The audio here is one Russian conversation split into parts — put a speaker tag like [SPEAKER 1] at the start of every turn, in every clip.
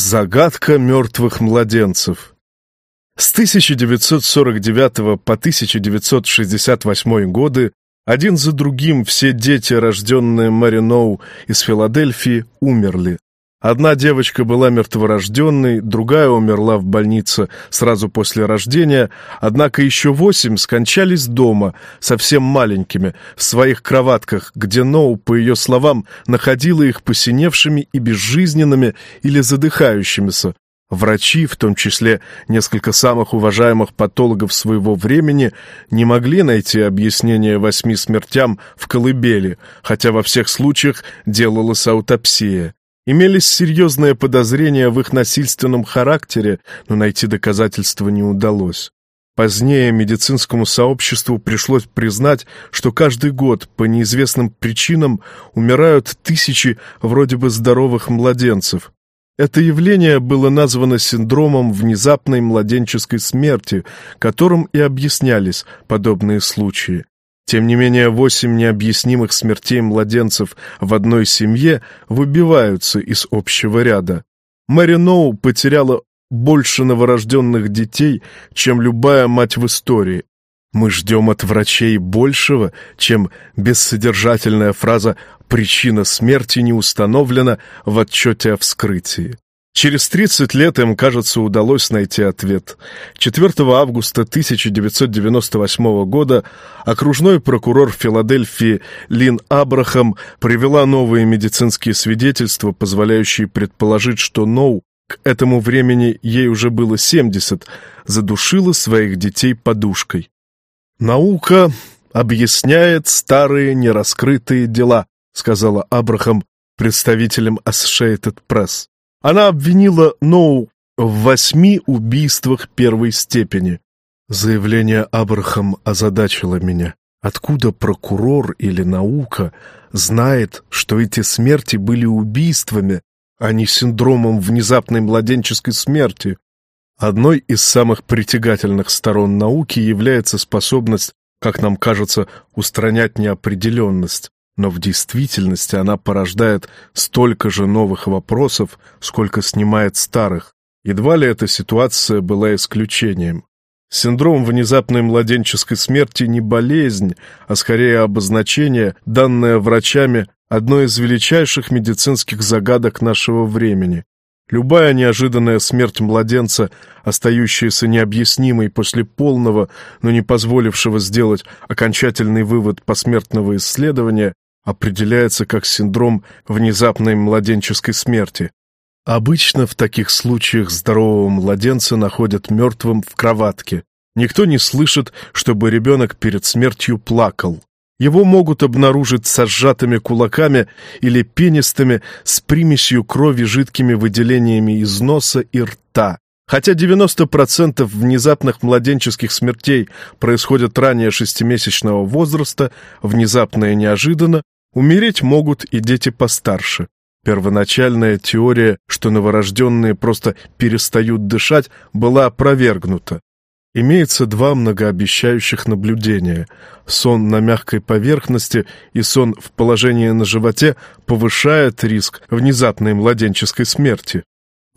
[SPEAKER 1] Загадка мертвых младенцев С 1949 по 1968 годы один за другим все дети, рожденные Мариноу из Филадельфии, умерли. Одна девочка была мертворожденной, другая умерла в больнице сразу после рождения, однако еще восемь скончались дома, совсем маленькими, в своих кроватках, где Ноу, по ее словам, находила их посиневшими и безжизненными или задыхающимися. Врачи, в том числе несколько самых уважаемых патологов своего времени, не могли найти объяснение восьми смертям в колыбели, хотя во всех случаях делалась аутопсия. Имелись серьезные подозрения в их насильственном характере, но найти доказательства не удалось. Позднее медицинскому сообществу пришлось признать, что каждый год по неизвестным причинам умирают тысячи вроде бы здоровых младенцев. Это явление было названо синдромом внезапной младенческой смерти, которым и объяснялись подобные случаи. Тем не менее, восемь необъяснимых смертей младенцев в одной семье выбиваются из общего ряда. Мэри Ноу потеряла больше новорожденных детей, чем любая мать в истории. Мы ждем от врачей большего, чем бессодержательная фраза «причина смерти не установлена» в отчете о вскрытии. Через 30 лет им, кажется, удалось найти ответ. 4 августа 1998 года окружной прокурор Филадельфии Лин Абрахам привела новые медицинские свидетельства, позволяющие предположить, что Ноу, к этому времени ей уже было 70, задушила своих детей подушкой. «Наука объясняет старые нераскрытые дела», сказала Абрахам представителям Associated Press. Она обвинила Ноу в восьми убийствах первой степени. Заявление Абрахам озадачило меня. Откуда прокурор или наука знает, что эти смерти были убийствами, а не синдромом внезапной младенческой смерти? Одной из самых притягательных сторон науки является способность, как нам кажется, устранять неопределенность но в действительности она порождает столько же новых вопросов, сколько снимает старых. Едва ли эта ситуация была исключением. Синдром внезапной младенческой смерти не болезнь, а скорее обозначение, данное врачами, одной из величайших медицинских загадок нашего времени. Любая неожиданная смерть младенца, остающаяся необъяснимой после полного, но не позволившего сделать окончательный вывод посмертного исследования, определяется как синдром внезапной младенческой смерти. Обычно в таких случаях здорового младенца находят мертвым в кроватке. Никто не слышит, чтобы ребенок перед смертью плакал. Его могут обнаружить со сжатыми кулаками или пенистыми с примесью крови жидкими выделениями из носа и рта. Хотя 90% внезапных младенческих смертей происходят ранее шестимесячного возраста, внезапно и неожиданно, Умереть могут и дети постарше. Первоначальная теория, что новорожденные просто перестают дышать, была опровергнута. Имеется два многообещающих наблюдения. Сон на мягкой поверхности и сон в положении на животе повышает риск внезапной младенческой смерти.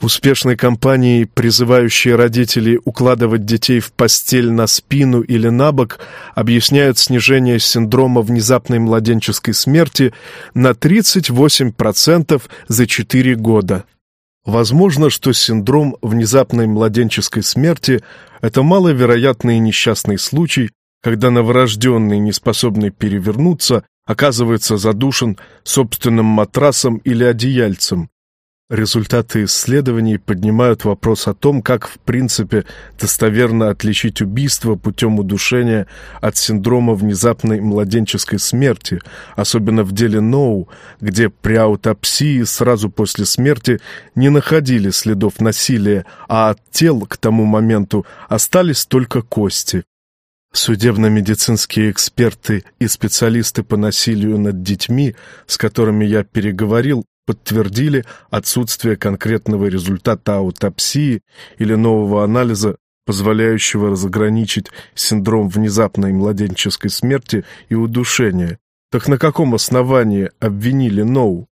[SPEAKER 1] Успешной компании, призывающей родителей укладывать детей в постель на спину или на бок, объясняют снижение синдрома внезапной младенческой смерти на 38% за 4 года. Возможно, что синдром внезапной младенческой смерти – это маловероятный несчастный случай, когда новорожденный, неспособный перевернуться, оказывается задушен собственным матрасом или одеяльцем. Результаты исследований поднимают вопрос о том, как в принципе достоверно отличить убийство путем удушения от синдрома внезапной младенческой смерти, особенно в деле Ноу, где при аутопсии сразу после смерти не находили следов насилия, а от тел к тому моменту остались только кости. Судебно-медицинские эксперты и специалисты по насилию над детьми, с которыми я переговорил, подтвердили отсутствие конкретного результата аутопсии или нового анализа, позволяющего разграничить синдром внезапной младенческой смерти и удушения. Так на каком основании обвинили Ноу?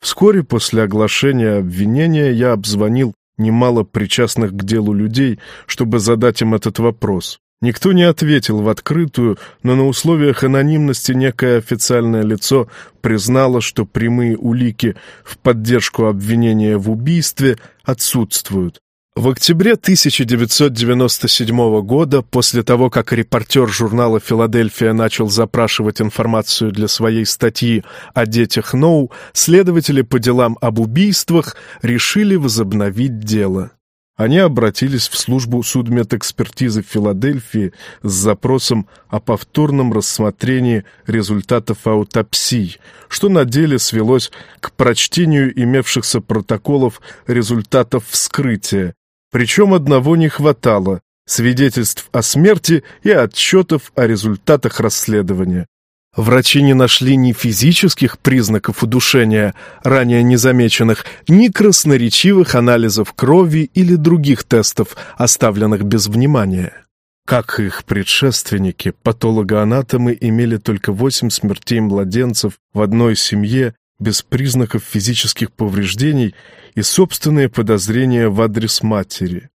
[SPEAKER 1] Вскоре после оглашения обвинения я обзвонил немало причастных к делу людей, чтобы задать им этот вопрос. Никто не ответил в открытую, но на условиях анонимности некое официальное лицо признало, что прямые улики в поддержку обвинения в убийстве отсутствуют. В октябре 1997 года, после того, как репортер журнала «Филадельфия» начал запрашивать информацию для своей статьи о детях Ноу, следователи по делам об убийствах решили возобновить дело. Они обратились в службу судмедэкспертизы Филадельфии с запросом о повторном рассмотрении результатов аутопсий, что на деле свелось к прочтению имевшихся протоколов результатов вскрытия. Причем одного не хватало – свидетельств о смерти и отчетов о результатах расследования. Врачи не нашли ни физических признаков удушения, ранее незамеченных, ни красноречивых анализов крови или других тестов, оставленных без внимания. Как их предшественники, патологоанатомы имели только восемь смертей младенцев в одной семье без признаков физических повреждений и собственные подозрения в адрес матери,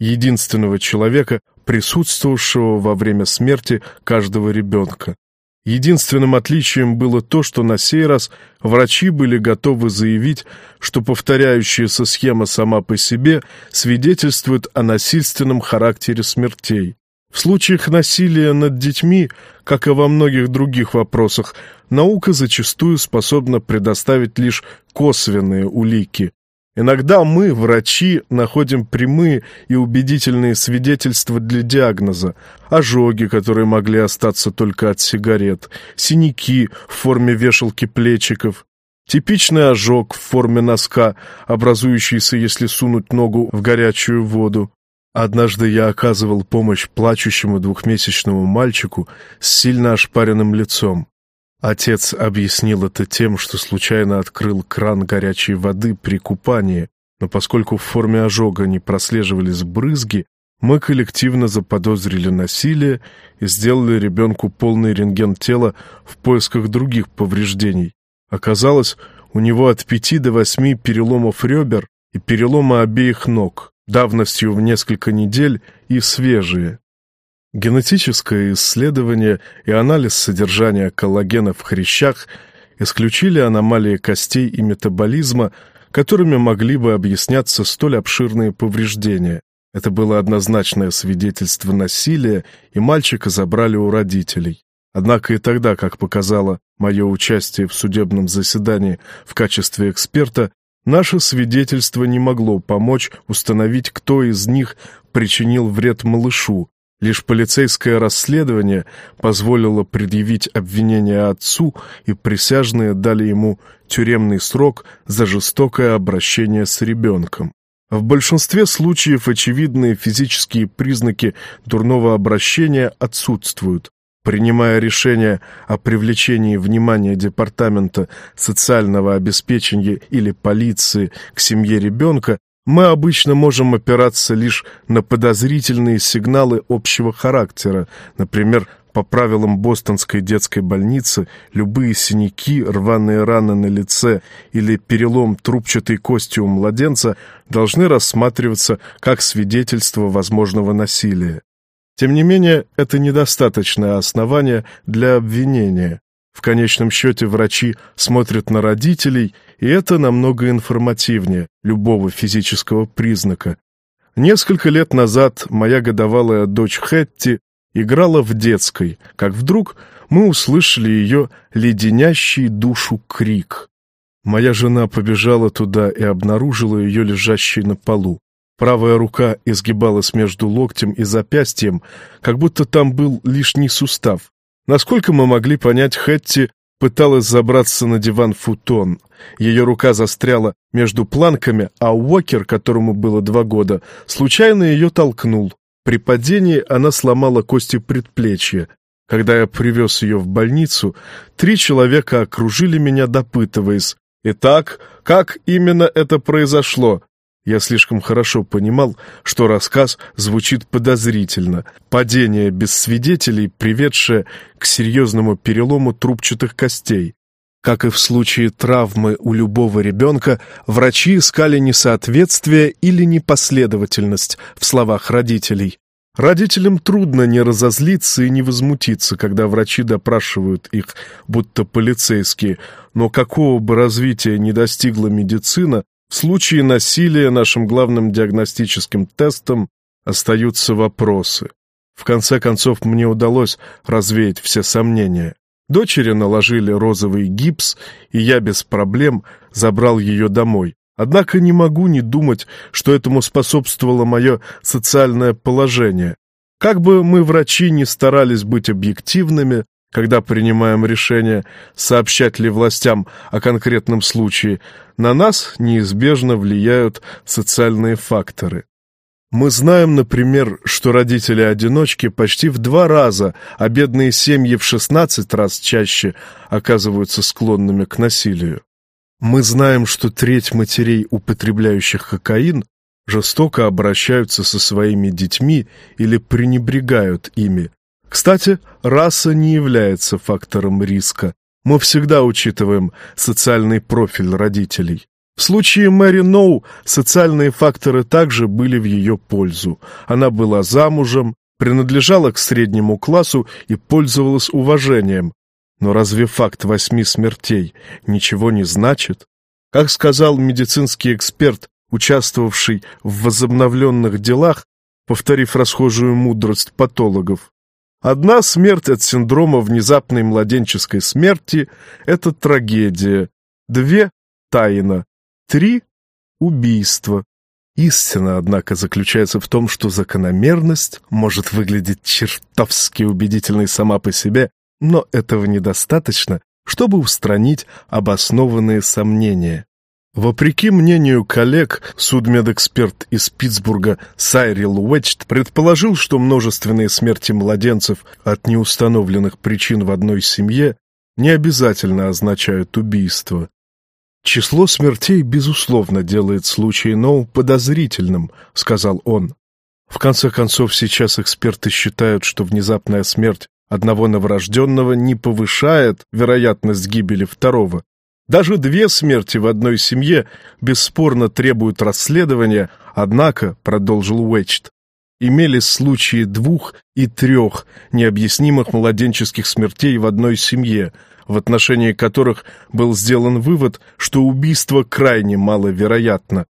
[SPEAKER 1] единственного человека, присутствовавшего во время смерти каждого ребенка. Единственным отличием было то, что на сей раз врачи были готовы заявить, что повторяющаяся схема сама по себе свидетельствует о насильственном характере смертей. В случаях насилия над детьми, как и во многих других вопросах, наука зачастую способна предоставить лишь косвенные улики, Иногда мы, врачи, находим прямые и убедительные свидетельства для диагноза. Ожоги, которые могли остаться только от сигарет, синяки в форме вешалки плечиков, типичный ожог в форме носка, образующийся, если сунуть ногу в горячую воду. Однажды я оказывал помощь плачущему двухмесячному мальчику с сильно ошпаренным лицом. Отец объяснил это тем, что случайно открыл кран горячей воды при купании, но поскольку в форме ожога не прослеживались брызги, мы коллективно заподозрили насилие и сделали ребенку полный рентген тела в поисках других повреждений. Оказалось, у него от пяти до восьми переломов ребер и перелома обеих ног, давностью в несколько недель и свежие. Генетическое исследование и анализ содержания коллагена в хрящах исключили аномалии костей и метаболизма, которыми могли бы объясняться столь обширные повреждения. Это было однозначное свидетельство насилия, и мальчика забрали у родителей. Однако и тогда, как показало мое участие в судебном заседании в качестве эксперта, наше свидетельство не могло помочь установить, кто из них причинил вред малышу, Лишь полицейское расследование позволило предъявить обвинение отцу, и присяжные дали ему тюремный срок за жестокое обращение с ребенком. В большинстве случаев очевидные физические признаки дурного обращения отсутствуют. Принимая решение о привлечении внимания Департамента социального обеспечения или полиции к семье ребенка, мы обычно можем опираться лишь на подозрительные сигналы общего характера, например, по правилам бостонской детской больницы, любые синяки, рваные раны на лице или перелом трубчатой кости у младенца должны рассматриваться как свидетельство возможного насилия. Тем не менее, это недостаточное основание для обвинения. В конечном счете врачи смотрят на родителей, и это намного информативнее любого физического признака. Несколько лет назад моя годовалая дочь Хэтти играла в детской, как вдруг мы услышали ее леденящий душу крик. Моя жена побежала туда и обнаружила ее лежащей на полу. Правая рука изгибалась между локтем и запястьем, как будто там был лишний сустав. Насколько мы могли понять, Хэтти пыталась забраться на диван-футон. Ее рука застряла между планками, а Уокер, которому было два года, случайно ее толкнул. При падении она сломала кости предплечья. Когда я привез ее в больницу, три человека окружили меня, допытываясь. «Итак, как именно это произошло?» Я слишком хорошо понимал, что рассказ звучит подозрительно. Падение без свидетелей, приведшее к серьезному перелому трубчатых костей. Как и в случае травмы у любого ребенка, врачи искали несоответствие или непоследовательность в словах родителей. Родителям трудно не разозлиться и не возмутиться, когда врачи допрашивают их, будто полицейские, но какого бы развития ни достигла медицина, в случае насилия нашим главным диагностическим тестом остаются вопросы. В конце концов, мне удалось развеять все сомнения. Дочери наложили розовый гипс, и я без проблем забрал ее домой. Однако не могу не думать, что этому способствовало мое социальное положение. Как бы мы, врачи, не старались быть объективными, когда принимаем решение, сообщать ли властям о конкретном случае, на нас неизбежно влияют социальные факторы. Мы знаем, например, что родители-одиночки почти в два раза, а бедные семьи в 16 раз чаще оказываются склонными к насилию. Мы знаем, что треть матерей, употребляющих кокаин, жестоко обращаются со своими детьми или пренебрегают ими, кстати, раса не является фактором риска. Мы всегда учитываем социальный профиль родителей. В случае Мэри Ноу социальные факторы также были в ее пользу. Она была замужем, принадлежала к среднему классу и пользовалась уважением. Но разве факт восьми смертей ничего не значит? Как сказал медицинский эксперт, участвовавший в возобновленных делах, повторив расхожую мудрость патологов, Одна смерть от синдрома внезапной младенческой смерти — это трагедия. Две — тайна. Три — убийство. Истина, однако, заключается в том, что закономерность может выглядеть чертовски убедительной сама по себе, но этого недостаточно, чтобы устранить обоснованные сомнения. Вопреки мнению коллег, судмедэксперт из Питтсбурга Сайрил Уэчт предположил, что множественные смерти младенцев от неустановленных причин в одной семье не обязательно означают убийство. «Число смертей, безусловно, делает случай Ноу подозрительным», — сказал он. В конце концов, сейчас эксперты считают, что внезапная смерть одного новорожденного не повышает вероятность гибели второго, даже две смерти в одной семье бесспорно требуют расследования, однако, продолжил Уэчт, имелись случаи двух и трех необъяснимых младенческих смертей в одной семье, в отношении которых был сделан вывод, что убийство крайне маловероятно.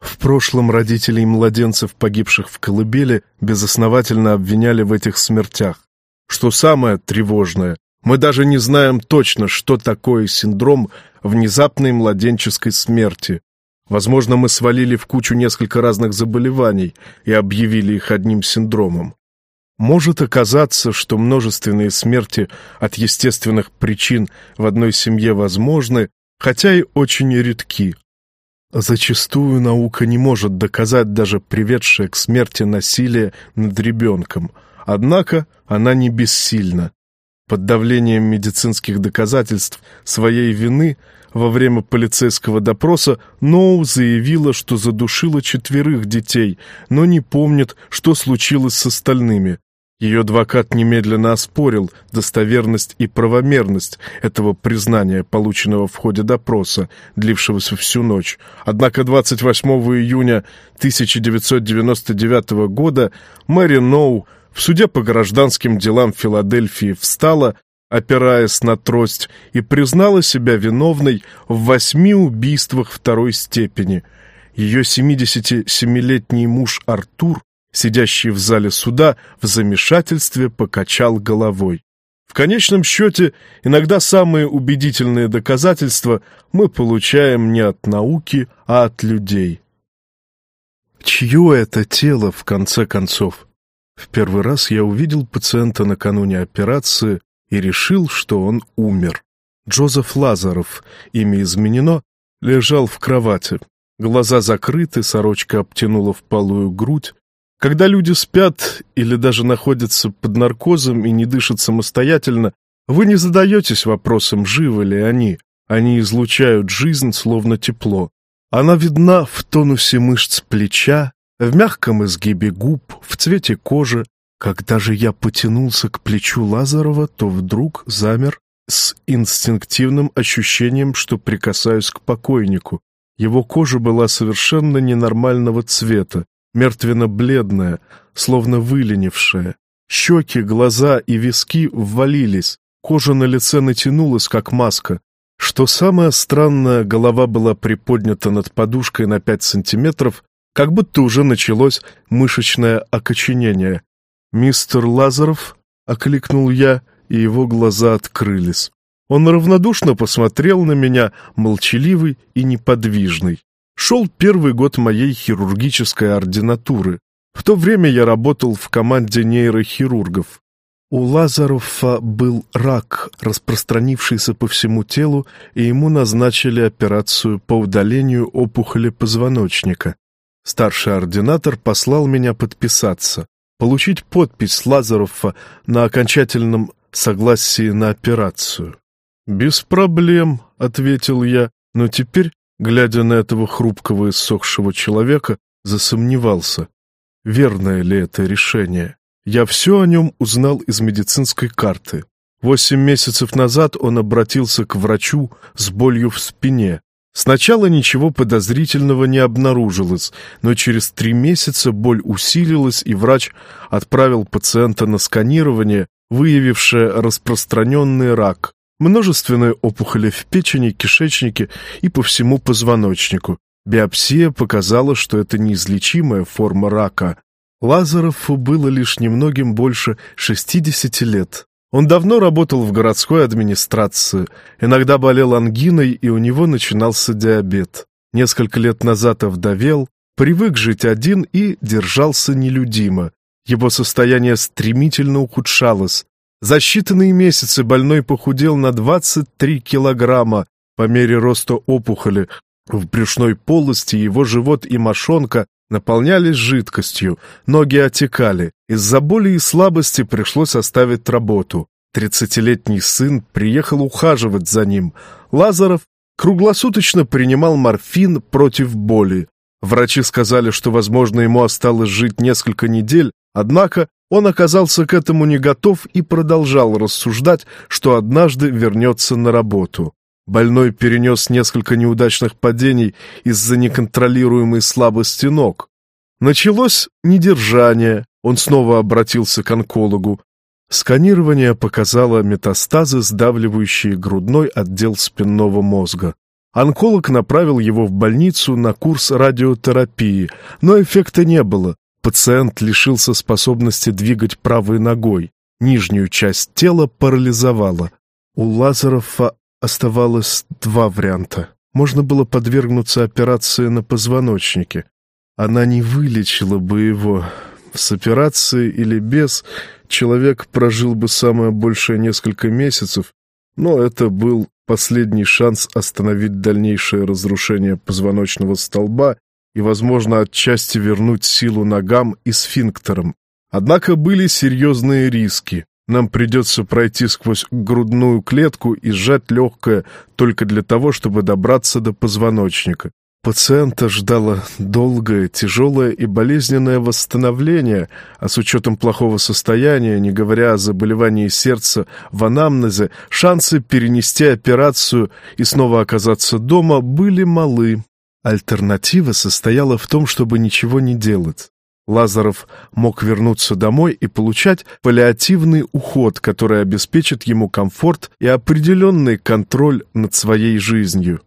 [SPEAKER 1] В прошлом родителей младенцев, погибших в колыбели, безосновательно обвиняли в этих смертях. Что самое тревожное, мы даже не знаем точно, что такое синдром внезапной младенческой смерти. Возможно, мы свалили в кучу несколько разных заболеваний и объявили их одним синдромом. Может оказаться, что множественные смерти от естественных причин в одной семье возможны, хотя и очень редки. Зачастую наука не может доказать даже приведшее к смерти насилие над ребенком, однако она не бессильна. Под давлением медицинских доказательств своей вины во время полицейского допроса Ноу заявила, что задушила четверых детей, но не помнит, что случилось с остальными. Ее адвокат немедленно оспорил достоверность и правомерность этого признания, полученного в ходе допроса, длившегося всю ночь. Однако 28 июня 1999 года Мэри Ноу в суде по гражданским делам Филадельфии встала, опираясь на трость, и признала себя виновной в восьми убийствах второй степени. Ее 77-летний муж Артур, сидящий в зале суда, в замешательстве покачал головой. В конечном счете, иногда самые убедительные доказательства мы получаем не от науки, а от людей. Чье это тело, в конце концов? В первый раз я увидел пациента накануне операции и решил, что он умер. Джозеф Лазаров, имя изменено, лежал в кровати. Глаза закрыты, сорочка обтянула впалую грудь. Когда люди спят или даже находятся под наркозом и не дышат самостоятельно, вы не задаетесь вопросом, живы ли они. Они излучают жизнь, словно тепло. Она видна в тонусе мышц плеча, в мягком изгибе губ, в цвете кожи. Когда же я потянулся к плечу Лазарова, то вдруг замер, с инстинктивным ощущением, что прикасаюсь к покойнику. Его кожа была совершенно ненормального цвета, мертвенно-бледная, словно выленившая. Щеки, глаза и виски ввалились, кожа на лице натянулась, как маска. Что самое странное, голова была приподнята над подушкой на пять сантиметров, как будто уже началось мышечное окоченение. «Мистер Лазаров?» — окликнул я, и его глаза открылись. Он равнодушно посмотрел на меня, молчаливый и неподвижный. Шел первый год моей хирургической ординатуры. В то время я работал в команде нейрохирургов. У Лазарова был рак, распространившийся по всему телу, и ему назначили операцию по удалению опухоли позвоночника. Старший ординатор послал меня подписаться, получить подпись Лазарова на окончательном согласии на операцию. «Без проблем», — ответил я, но теперь, глядя на этого хрупкого и сохшего человека, засомневался, верное ли это решение. Я все о нем узнал из медицинской карты. Восемь месяцев назад он обратился к врачу с болью в спине. Сначала ничего подозрительного не обнаружилось, но через три месяца боль усилилась, и врач отправил пациента на сканирование, выявившее распространенный рак, множественные опухоли в печени, кишечнике и по всему позвоночнику. Биопсия показала, что это неизлечимая форма рака. Лазарову было лишь немногим больше 60 лет. Он давно работал в городской администрации, иногда болел ангиной, и у него начинался диабет. Несколько лет назад овдовел, привык жить один и держался нелюдимо. Его состояние стремительно ухудшалось. За считанные месяцы больной похудел на 23 килограмма. По мере роста опухоли в брюшной полости его живот и мошонка наполнялись жидкостью, ноги отекали. Из-за боли и слабости пришлось оставить работу. Тридцатилетний сын приехал ухаживать за ним. Лазаров круглосуточно принимал морфин против боли. Врачи сказали, что, возможно, ему осталось жить несколько недель, однако он оказался к этому не готов и продолжал рассуждать, что однажды вернется на работу. Больной перенес несколько неудачных падений из-за неконтролируемой слабости ног. Началось недержание, он снова обратился к онкологу. Сканирование показало метастазы, сдавливающие грудной отдел спинного мозга. Онколог направил его в больницу на курс радиотерапии, но эффекта не было. Пациент лишился способности двигать правой ногой. Нижнюю часть тела парализовало. У Лазарова Оставалось два варианта. Можно было подвергнуться операции на позвоночнике. Она не вылечила бы его. С операцией или без человек прожил бы самое большее несколько месяцев, но это был последний шанс остановить дальнейшее разрушение позвоночного столба и, возможно, отчасти вернуть силу ногам и сфинктерам. Однако были серьезные риски. Нам придется пройти сквозь грудную клетку и сжать легкое только для того, чтобы добраться до позвоночника. Пациента ждало долгое, тяжелое и болезненное восстановление, а с учетом плохого состояния, не говоря о заболевании сердца в анамнезе, шансы перенести операцию и снова оказаться дома были малы. Альтернатива состояла в том, чтобы ничего не делать. Лазаров мог вернуться домой и получать паллиативный уход, который обеспечит ему комфорт и определенный контроль над своей жизнью.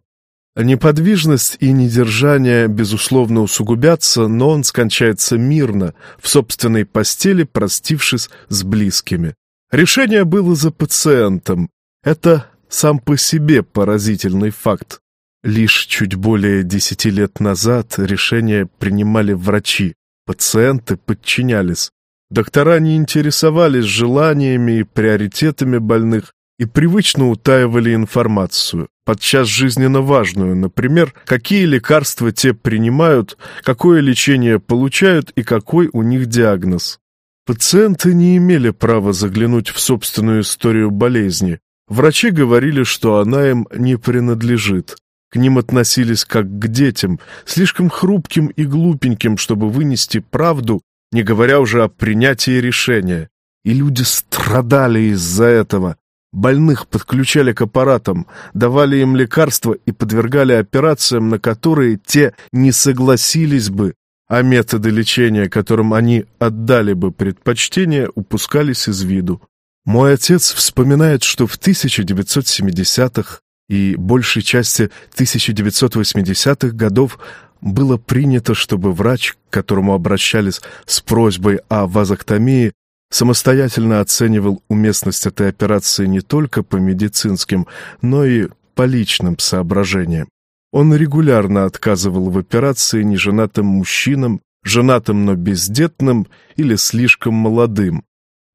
[SPEAKER 1] Неподвижность и недержание, безусловно, усугубятся, но он скончается мирно, в собственной постели, простившись с близкими. Решение было за пациентом. Это сам по себе поразительный факт. Лишь чуть более десяти лет назад решение принимали врачи. Пациенты подчинялись. Доктора не интересовались желаниями и приоритетами больных и привычно утаивали информацию, подчас жизненно важную, например, какие лекарства те принимают, какое лечение получают и какой у них диагноз. Пациенты не имели права заглянуть в собственную историю болезни. Врачи говорили, что она им не принадлежит. К ним относились как к детям, слишком хрупким и глупеньким, чтобы вынести правду, не говоря уже о принятии решения. И люди страдали из-за этого. Больных подключали к аппаратам, давали им лекарства и подвергали операциям, на которые те не согласились бы, а методы лечения, которым они отдали бы предпочтение, упускались из виду. Мой отец вспоминает, что в 1970-х и большей части 1980-х годов было принято, чтобы врач, к которому обращались с просьбой о вазоктомии, самостоятельно оценивал уместность этой операции не только по медицинским, но и по личным соображениям. Он регулярно отказывал в операции неженатым мужчинам, женатым, но бездетным или слишком молодым.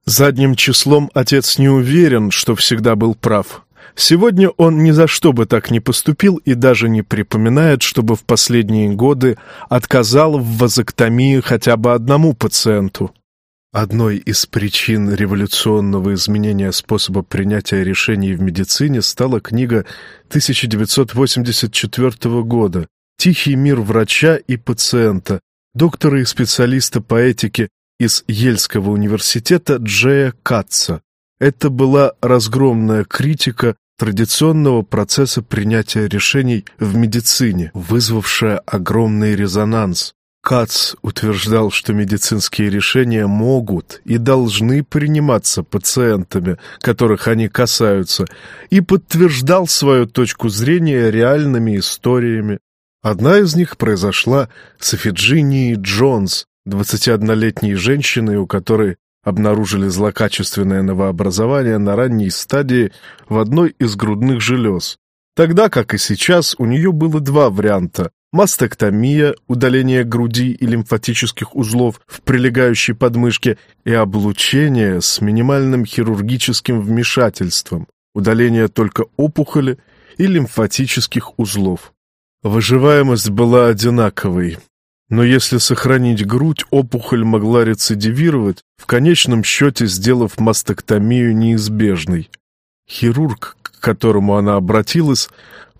[SPEAKER 1] Задним числом отец не уверен, что всегда был прав. Сегодня он ни за что бы так не поступил и даже не припоминает, чтобы в последние годы отказал в вазоктомии хотя бы одному пациенту. Одной из причин революционного изменения способа принятия решений в медицине стала книга 1984 года «Тихий мир врача и пациента» доктора и специалиста по этике из Ельского университета Джея Катца. Это была разгромная критика традиционного процесса принятия решений в медицине, вызвавшая огромный резонанс. Кац утверждал, что медицинские решения могут и должны приниматься пациентами, которых они касаются, и подтверждал свою точку зрения реальными историями. Одна из них произошла с Эфиджинией Джонс, 21-летней женщиной, у которой обнаружили злокачественное новообразование на ранней стадии в одной из грудных желез. Тогда, как и сейчас, у нее было два варианта – мастектомия, удаление груди и лимфатических узлов в прилегающей подмышке и облучение с минимальным хирургическим вмешательством, удаление только опухоли и лимфатических узлов. Выживаемость была одинаковой, но если сохранить грудь, опухоль могла рецидивировать, в конечном счете сделав мастектомию неизбежной. Хирург, к которому она обратилась,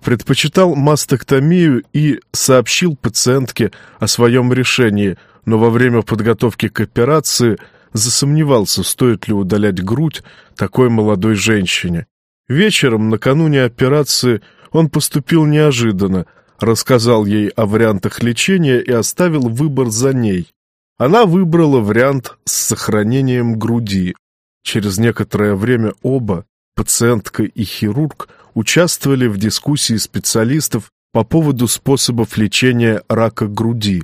[SPEAKER 1] предпочитал мастектомию и сообщил пациентке о своем решении, но во время подготовки к операции засомневался, стоит ли удалять грудь такой молодой женщине. Вечером, накануне операции, он поступил неожиданно – рассказал ей о вариантах лечения и оставил выбор за ней. Она выбрала вариант с сохранением груди. Через некоторое время оба, пациентка и хирург, участвовали в дискуссии специалистов по поводу способов лечения рака груди.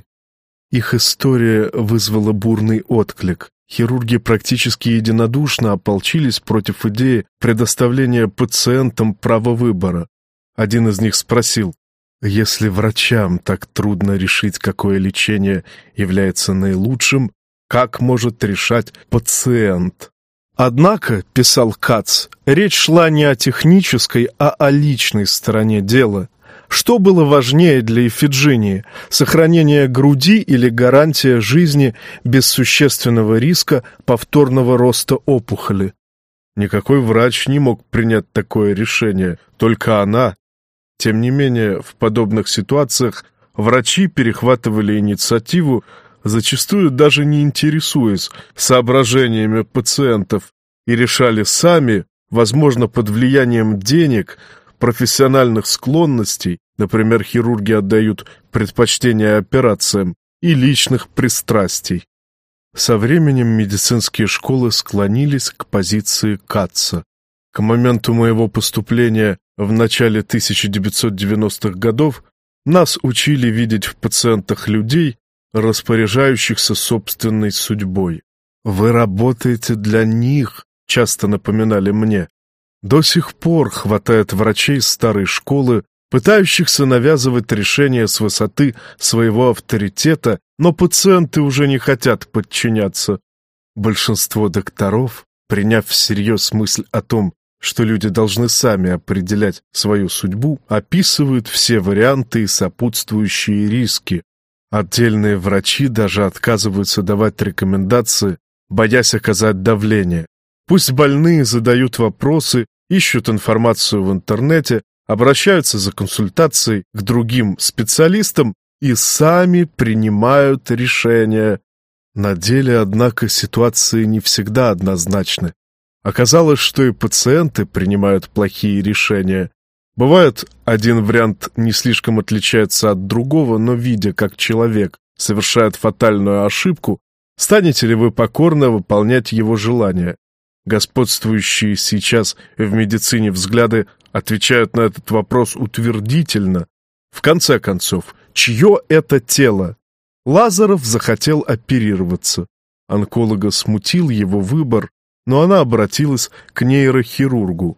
[SPEAKER 1] Их история вызвала бурный отклик. Хирурги практически единодушно ополчились против идеи предоставления пациентам права выбора. Один из них спросил, если врачам так трудно решить, какое лечение является наилучшим, как может решать пациент? Однако, писал Кац, речь шла не о технической, а о личной стороне дела. Что было важнее для Эфиджинии – сохранение груди или гарантия жизни без существенного риска повторного роста опухоли? Никакой врач не мог принять такое решение, только она тем не менее, в подобных ситуациях врачи перехватывали инициативу, зачастую даже не интересуясь соображениями пациентов, и решали сами, возможно, под влиянием денег, профессиональных склонностей, например, хирурги отдают предпочтение операциям, и личных пристрастий. Со временем медицинские школы склонились к позиции Катца. К моменту моего поступления в начале 1990-х годов нас учили видеть в пациентах людей, распоряжающихся собственной судьбой. «Вы работаете для них», — часто напоминали мне. До сих пор хватает врачей старой школы, пытающихся навязывать решения с высоты своего авторитета, но пациенты уже не хотят подчиняться. Большинство докторов, приняв всерьез мысль о том, что люди должны сами определять свою судьбу, описывают все варианты и сопутствующие риски. Отдельные врачи даже отказываются давать рекомендации, боясь оказать давление. Пусть больные задают вопросы, ищут информацию в интернете, обращаются за консультацией к другим специалистам и сами принимают решения. На деле, однако, ситуации не всегда однозначны. Оказалось, что и пациенты принимают плохие решения. Бывает, один вариант не слишком отличается от другого, но видя, как человек совершает фатальную ошибку, станете ли вы покорно выполнять его желания? Господствующие сейчас в медицине взгляды отвечают на этот вопрос утвердительно. В конце концов, чье это тело? Лазаров захотел оперироваться. Онколога смутил его выбор, но она обратилась к нейрохирургу.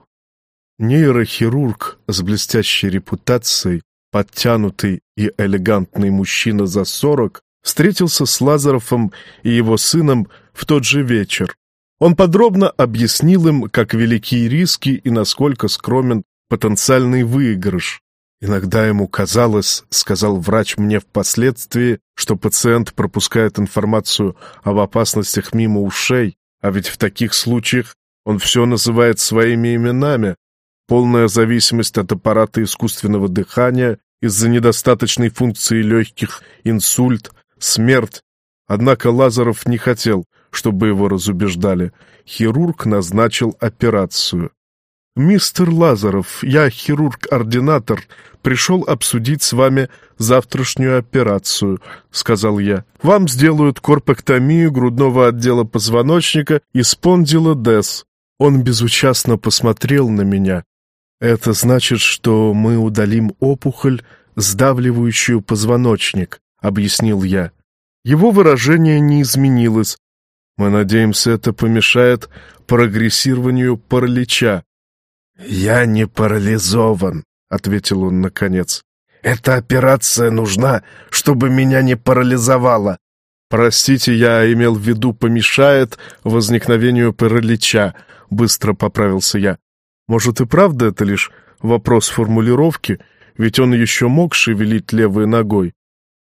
[SPEAKER 1] Нейрохирург с блестящей репутацией, подтянутый и элегантный мужчина за сорок, встретился с Лазаровым и его сыном в тот же вечер. Он подробно объяснил им, как велики риски и насколько скромен потенциальный выигрыш. Иногда ему казалось, сказал врач мне впоследствии, что пациент пропускает информацию об опасностях мимо ушей, а ведь в таких случаях он все называет своими именами. Полная зависимость от аппарата искусственного дыхания из-за недостаточной функции легких, инсульт, смерть. Однако Лазаров не хотел, чтобы его разубеждали. Хирург назначил операцию. «Мистер Лазаров, я хирург-ординатор, пришел обсудить с вами завтрашнюю операцию», — сказал я. «Вам сделают корпектомию грудного отдела позвоночника и спондилодез». Он безучастно посмотрел на меня. «Это значит, что мы удалим опухоль, сдавливающую позвоночник», — объяснил я. Его выражение не изменилось, мы надеемся, это помешает прогрессированию паралича. «Я не парализован», — ответил он наконец. «Эта операция нужна, чтобы меня не парализовало». «Простите, я имел в виду помешает возникновению паралича», — быстро поправился я. «Может, и правда это лишь вопрос формулировки, ведь он еще мог шевелить левой ногой.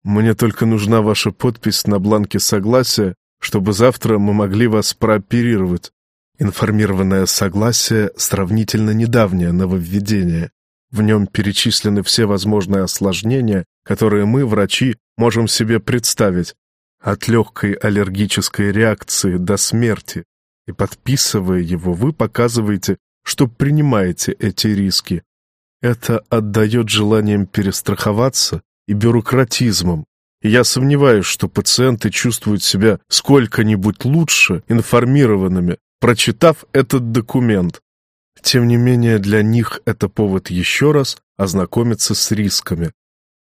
[SPEAKER 1] Мне только нужна ваша подпись на бланке согласия чтобы завтра мы могли вас прооперировать. Информированное согласие — сравнительно недавнее нововведение. В нем перечислены все возможные осложнения, которые мы, врачи, можем себе представить, от легкой аллергической реакции до смерти. И подписывая его, вы показываете, что принимаете эти риски. Это отдает желанием перестраховаться и бюрократизмом, я сомневаюсь, что пациенты чувствуют себя сколько-нибудь лучше информированными, прочитав этот документ. Тем не менее, для них это повод еще раз ознакомиться с рисками.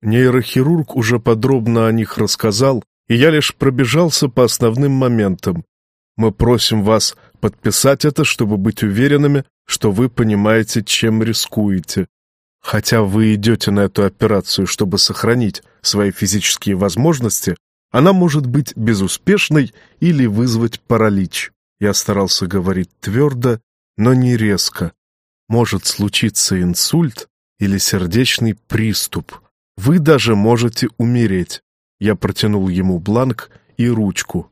[SPEAKER 1] Нейрохирург уже подробно о них рассказал, и я лишь пробежался по основным моментам. Мы просим вас подписать это, чтобы быть уверенными, что вы понимаете, чем рискуете. Хотя вы идете на эту операцию, чтобы сохранить свои физические возможности, она может быть безуспешной или вызвать паралич. Я старался говорить твердо, но не резко. Может случиться инсульт или сердечный приступ. Вы даже можете умереть. Я протянул ему бланк и ручку.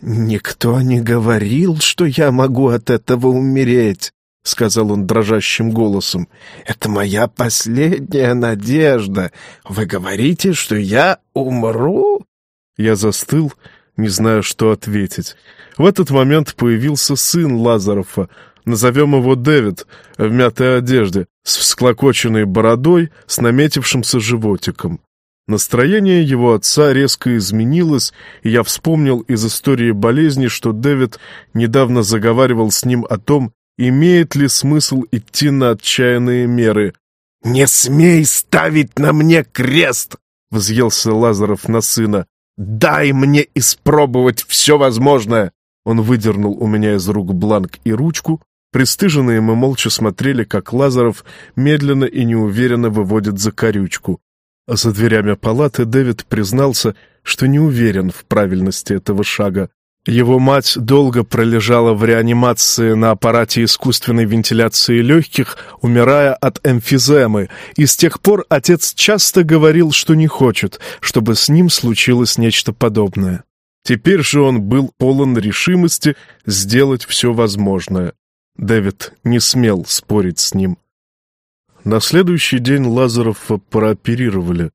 [SPEAKER 1] «Никто не говорил, что я могу от этого умереть», — сказал он дрожащим голосом. «Это моя последняя надежда. Вы говорите, что я умру?» Я застыл, не зная, что ответить. В этот момент появился сын Лазарова, назовем его Дэвид, в мятой одежде, с всклокоченной бородой, с наметившимся животиком. Настроение его отца резко изменилось, и я вспомнил из истории болезни, что Дэвид недавно заговаривал с ним о том, Имеет ли смысл идти на отчаянные меры? «Не смей ставить на мне крест!» — взъелся Лазаров на сына. «Дай мне испробовать все возможное!» Он выдернул у меня из рук бланк и ручку. Пристыженные мы молча смотрели, как Лазаров медленно и неуверенно выводит закорючку. А за дверями палаты Дэвид признался, что не уверен в правильности этого шага. Его мать долго пролежала в реанимации на аппарате искусственной вентиляции легких, умирая от эмфиземы, и с тех пор отец часто говорил, что не хочет, чтобы с ним случилось нечто подобное. Теперь же он был полон решимости сделать все возможное. Дэвид не смел спорить с ним. На следующий день Лазарова прооперировали.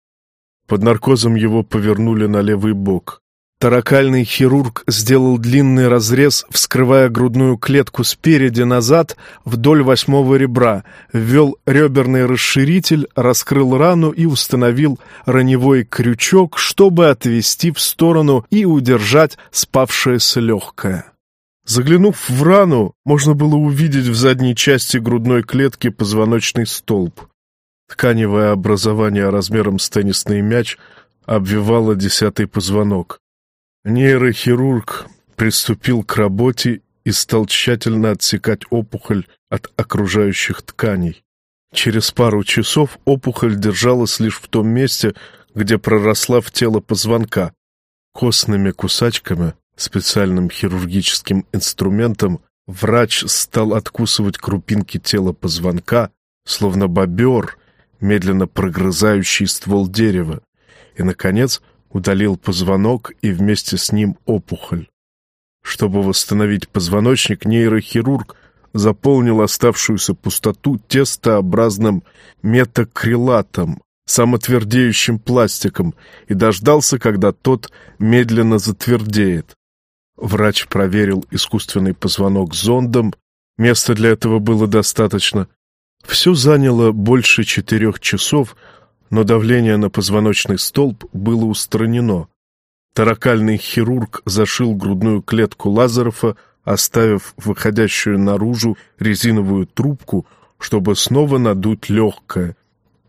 [SPEAKER 1] Под наркозом его повернули на левый бок. Таракальный хирург сделал длинный разрез, вскрывая грудную клетку спереди назад вдоль восьмого ребра, ввел реберный расширитель, раскрыл рану и установил раневой крючок, чтобы отвести в сторону и удержать спавшееся легкое. Заглянув в рану, можно было увидеть в задней части грудной клетки позвоночный столб. Тканевое образование размером с теннисный мяч обвивало десятый позвонок. Нейрохирург приступил к работе и стал тщательно отсекать опухоль от окружающих тканей. Через пару часов опухоль держалась лишь в том месте, где проросла в тело позвонка. Костными кусачками, специальным хирургическим инструментом, врач стал откусывать крупинки тела позвонка, словно бобер, медленно прогрызающий ствол дерева, и, наконец, удалил позвонок и вместе с ним опухоль. Чтобы восстановить позвоночник, нейрохирург заполнил оставшуюся пустоту тестообразным метакрилатом, самотвердеющим пластиком, и дождался, когда тот медленно затвердеет. Врач проверил искусственный позвонок зондом, места для этого было достаточно. Все заняло больше четырех часов — но давление на позвоночный столб было устранено. Таракальный хирург зашил грудную клетку Лазарова, оставив выходящую наружу резиновую трубку, чтобы снова надуть легкое,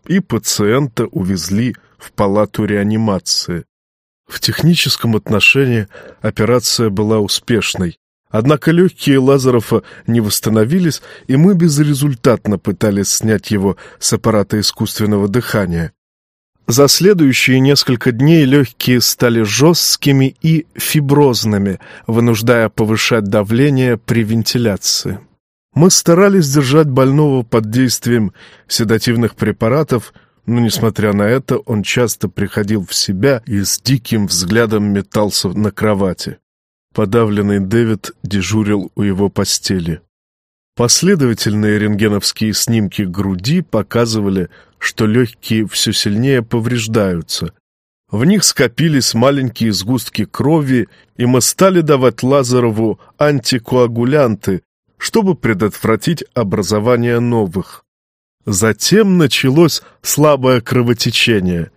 [SPEAKER 1] и пациента увезли в палату реанимации. В техническом отношении операция была успешной. Однако легкие Лазарова не восстановились, и мы безрезультатно пытались снять его с аппарата искусственного дыхания. За следующие несколько дней легкие стали жесткими и фиброзными, вынуждая повышать давление при вентиляции. Мы старались держать больного под действием седативных препаратов, но, несмотря на это, он часто приходил в себя и с диким взглядом метался на кровати. Подавленный Дэвид дежурил у его постели. Последовательные рентгеновские снимки груди показывали, что легкие все сильнее повреждаются. В них скопились маленькие сгустки крови, и мы стали давать Лазарову антикоагулянты, чтобы предотвратить образование новых. Затем началось слабое кровотечение.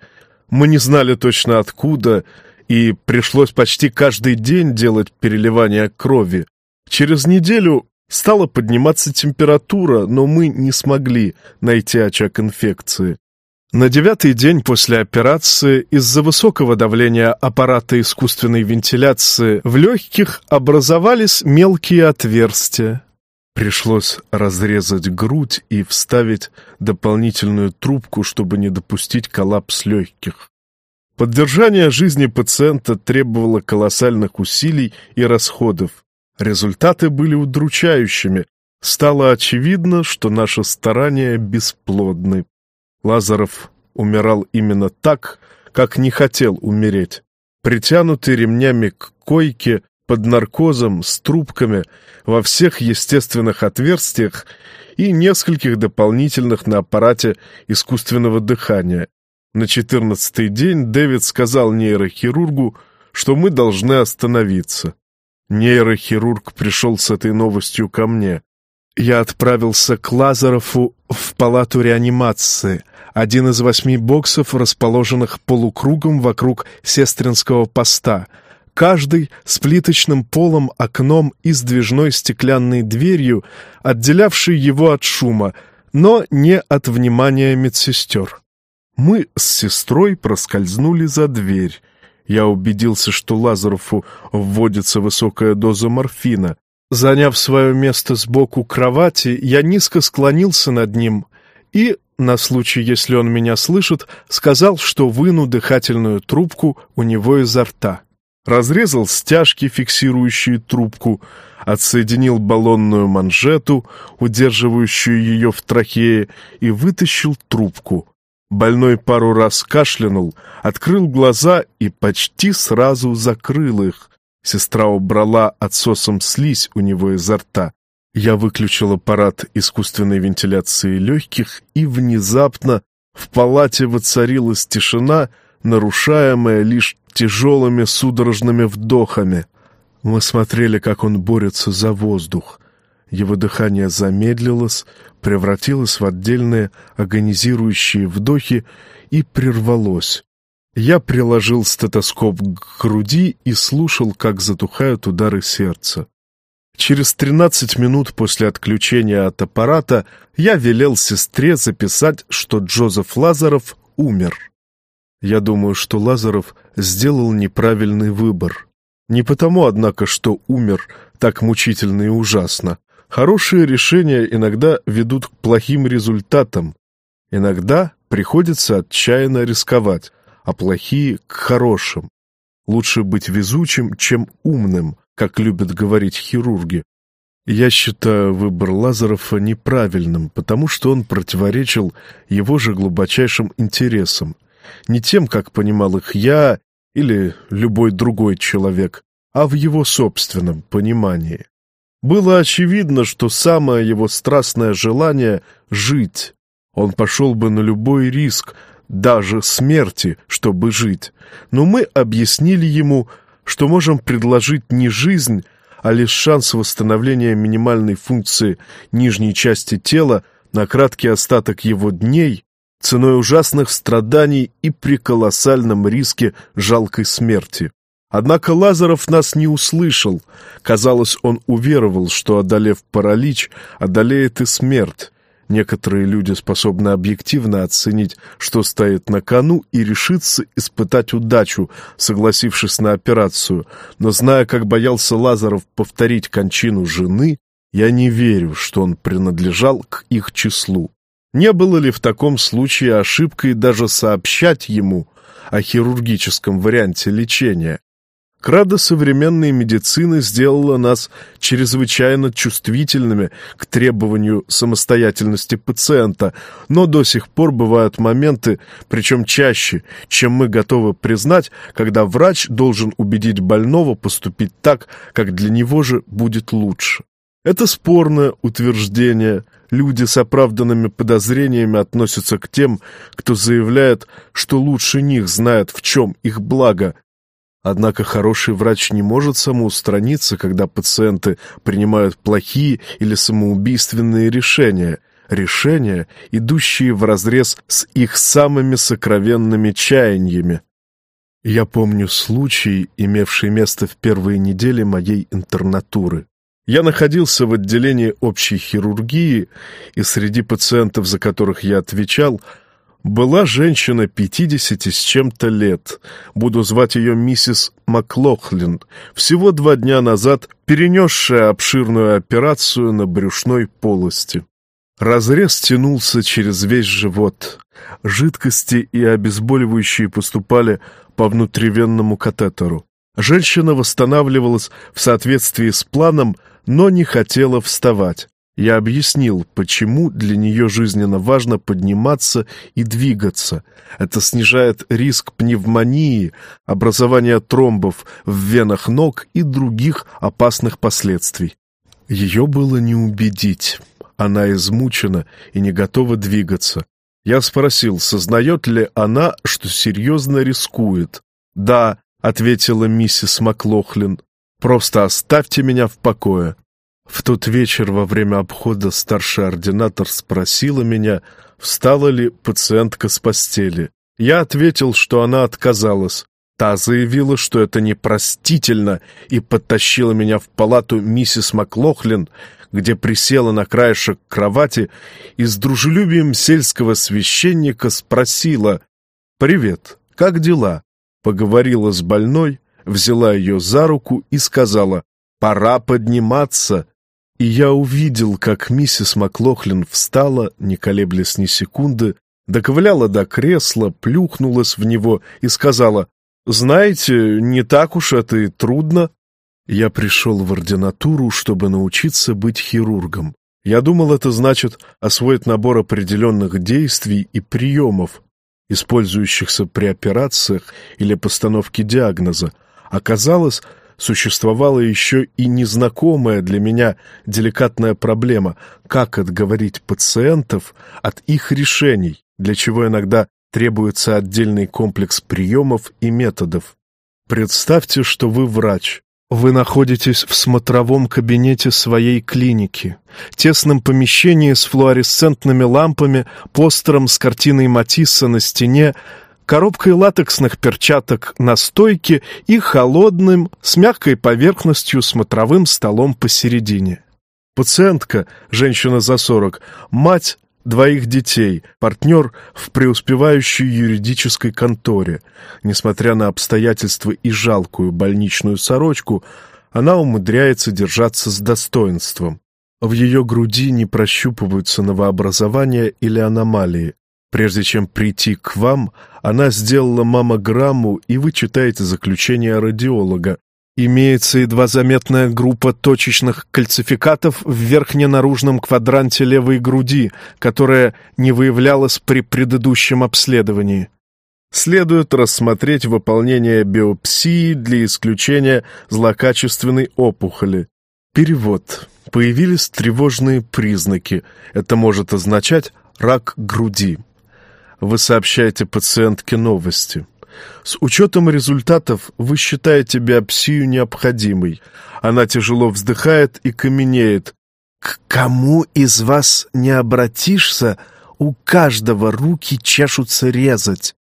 [SPEAKER 1] Мы не знали точно откуда, и пришлось почти каждый день делать переливание крови. Через неделю стала подниматься температура, но мы не смогли найти очаг инфекции. На девятый день после операции из-за высокого давления аппарата искусственной вентиляции в легких образовались мелкие отверстия. Пришлось разрезать грудь и вставить дополнительную трубку, чтобы не допустить коллапс легких. Поддержание жизни пациента требовало колоссальных усилий и расходов. Результаты были удручающими. Стало очевидно, что наши старания бесплодны. Лазаров умирал именно так, как не хотел умереть. Притянутый ремнями к койке, под наркозом, с трубками, во всех естественных отверстиях и нескольких дополнительных на аппарате искусственного дыхания. На четырнадцатый день Дэвид сказал нейрохирургу, что мы должны остановиться. Нейрохирург пришел с этой новостью ко мне. Я отправился к Лазарову в палату реанимации, один из восьми боксов, расположенных полукругом вокруг сестринского поста, каждый с плиточным полом, окном и сдвижной стеклянной дверью, отделявшей его от шума, но не от внимания медсестер. Мы с сестрой проскользнули за дверь. Я убедился, что Лазарову вводится высокая доза морфина. Заняв свое место сбоку кровати, я низко склонился над ним и, на случай, если он меня слышит, сказал, что выну дыхательную трубку у него изо рта. Разрезал стяжки, фиксирующие трубку, отсоединил баллонную манжету, удерживающую ее в трахее, и вытащил трубку. Больной пару раз кашлянул, открыл глаза и почти сразу закрыл их. Сестра убрала отсосом слизь у него изо рта. Я выключил аппарат искусственной вентиляции легких, и внезапно в палате воцарилась тишина, нарушаемая лишь тяжелыми судорожными вдохами. Мы смотрели, как он борется за воздух. Его дыхание замедлилось, превратилось в отдельные агонизирующие вдохи и прервалось. Я приложил стетоскоп к груди и слушал, как затухают удары сердца. Через 13 минут после отключения от аппарата я велел сестре записать, что Джозеф Лазаров умер. Я думаю, что Лазаров сделал неправильный выбор. Не потому, однако, что умер так мучительно и ужасно. Хорошие решения иногда ведут к плохим результатам. Иногда приходится отчаянно рисковать, а плохие — к хорошим. Лучше быть везучим, чем умным, как любят говорить хирурги. Я считаю выбор Лазарова неправильным, потому что он противоречил его же глубочайшим интересам. Не тем, как понимал их я или любой другой человек, а в его собственном понимании. Было очевидно, что самое его страстное желание — жить. Он пошел бы на любой риск, даже смерти, чтобы жить. Но мы объяснили ему, что можем предложить не жизнь, а лишь шанс восстановления минимальной функции нижней части тела на краткий остаток его дней ценой ужасных страданий и при колоссальном риске жалкой смерти. Однако Лазаров нас не услышал. Казалось, он уверовал, что, одолев паралич, одолеет и смерть, Некоторые люди способны объективно оценить, что стоит на кону, и решиться испытать удачу, согласившись на операцию. Но зная, как боялся Лазаров повторить кончину жены, я не верю, что он принадлежал к их числу. Не было ли в таком случае ошибкой даже сообщать ему о хирургическом варианте лечения? Крада современной медицины сделала нас чрезвычайно чувствительными к требованию самостоятельности пациента, но до сих пор бывают моменты, причем чаще, чем мы готовы признать, когда врач должен убедить больного поступить так, как для него же будет лучше. Это спорное утверждение. Люди с оправданными подозрениями относятся к тем, кто заявляет, что лучше них знает, в чем их благо, Однако хороший врач не может самоустраниться, когда пациенты принимают плохие или самоубийственные решения, решения, идущие вразрез с их самыми сокровенными чаяниями. Я помню случай, имевший место в первые недели моей интернатуры. Я находился в отделении общей хирургии, и среди пациентов, за которых я отвечал, была женщина пятидесяти с чем-то лет, буду звать ее миссис Маклохлин, всего два дня назад перенесшая обширную операцию на брюшной полости. Разрез тянулся через весь живот. Жидкости и обезболивающие поступали по внутривенному катетеру. Женщина восстанавливалась в соответствии с планом, но не хотела вставать. Я объяснил, почему для нее жизненно важно подниматься и двигаться. Это снижает риск пневмонии, образования тромбов в венах ног и других опасных последствий. Ее было не убедить. Она измучена и не готова двигаться. Я спросил, сознает ли она, что серьезно рискует. «Да», — ответила миссис Маклохлин, — «просто оставьте меня в покое». В тот вечер во время обхода старший ординатор спросила меня, встала ли пациентка с постели. Я ответил, что она отказалась. Та заявила, что это непростительно, и подтащила меня в палату миссис Маклохлин, где присела на краешек кровати и с дружелюбием сельского священника спросила «Привет, как дела?» Поговорила с больной, взяла ее за руку и сказала «Пора подниматься, и я увидел, как миссис Маклохлин встала, не колеблясь ни секунды, доковыляла до кресла, плюхнулась в него и сказала, «Знаете, не так уж это и трудно». Я пришел в ординатуру, чтобы научиться быть хирургом. Я думал, это значит освоить набор определенных действий и приемов, использующихся при операциях или постановке диагноза. Оказалось, существовала еще и незнакомая для меня деликатная проблема, как отговорить пациентов от их решений, для чего иногда требуется отдельный комплекс приемов и методов. Представьте, что вы врач. Вы находитесь в смотровом кабинете своей клиники, тесном помещении с флуоресцентными лампами, постером с картиной Матисса на стене, коробкой латексных перчаток на стойке и холодным, с мягкой поверхностью смотровым столом посередине. Пациентка, женщина за сорок, мать двоих детей, партнер в преуспевающей юридической конторе. Несмотря на обстоятельства и жалкую больничную сорочку, она умудряется держаться с достоинством. В ее груди не прощупываются новообразования или аномалии. Прежде чем прийти к вам, она сделала маммограмму, и вы читаете заключение радиолога. Имеется едва заметная группа точечных кальцификатов в верхненаружном квадранте левой груди, которая не выявлялась при предыдущем обследовании. Следует рассмотреть выполнение биопсии для исключения злокачественной опухоли. Перевод. Появились тревожные признаки. Это может означать рак груди. Вы сообщаете пациентке новости. С учетом результатов вы считаете биопсию необходимой. Она тяжело вздыхает и каменеет. К кому из вас не обратишься, у каждого руки чешутся резать.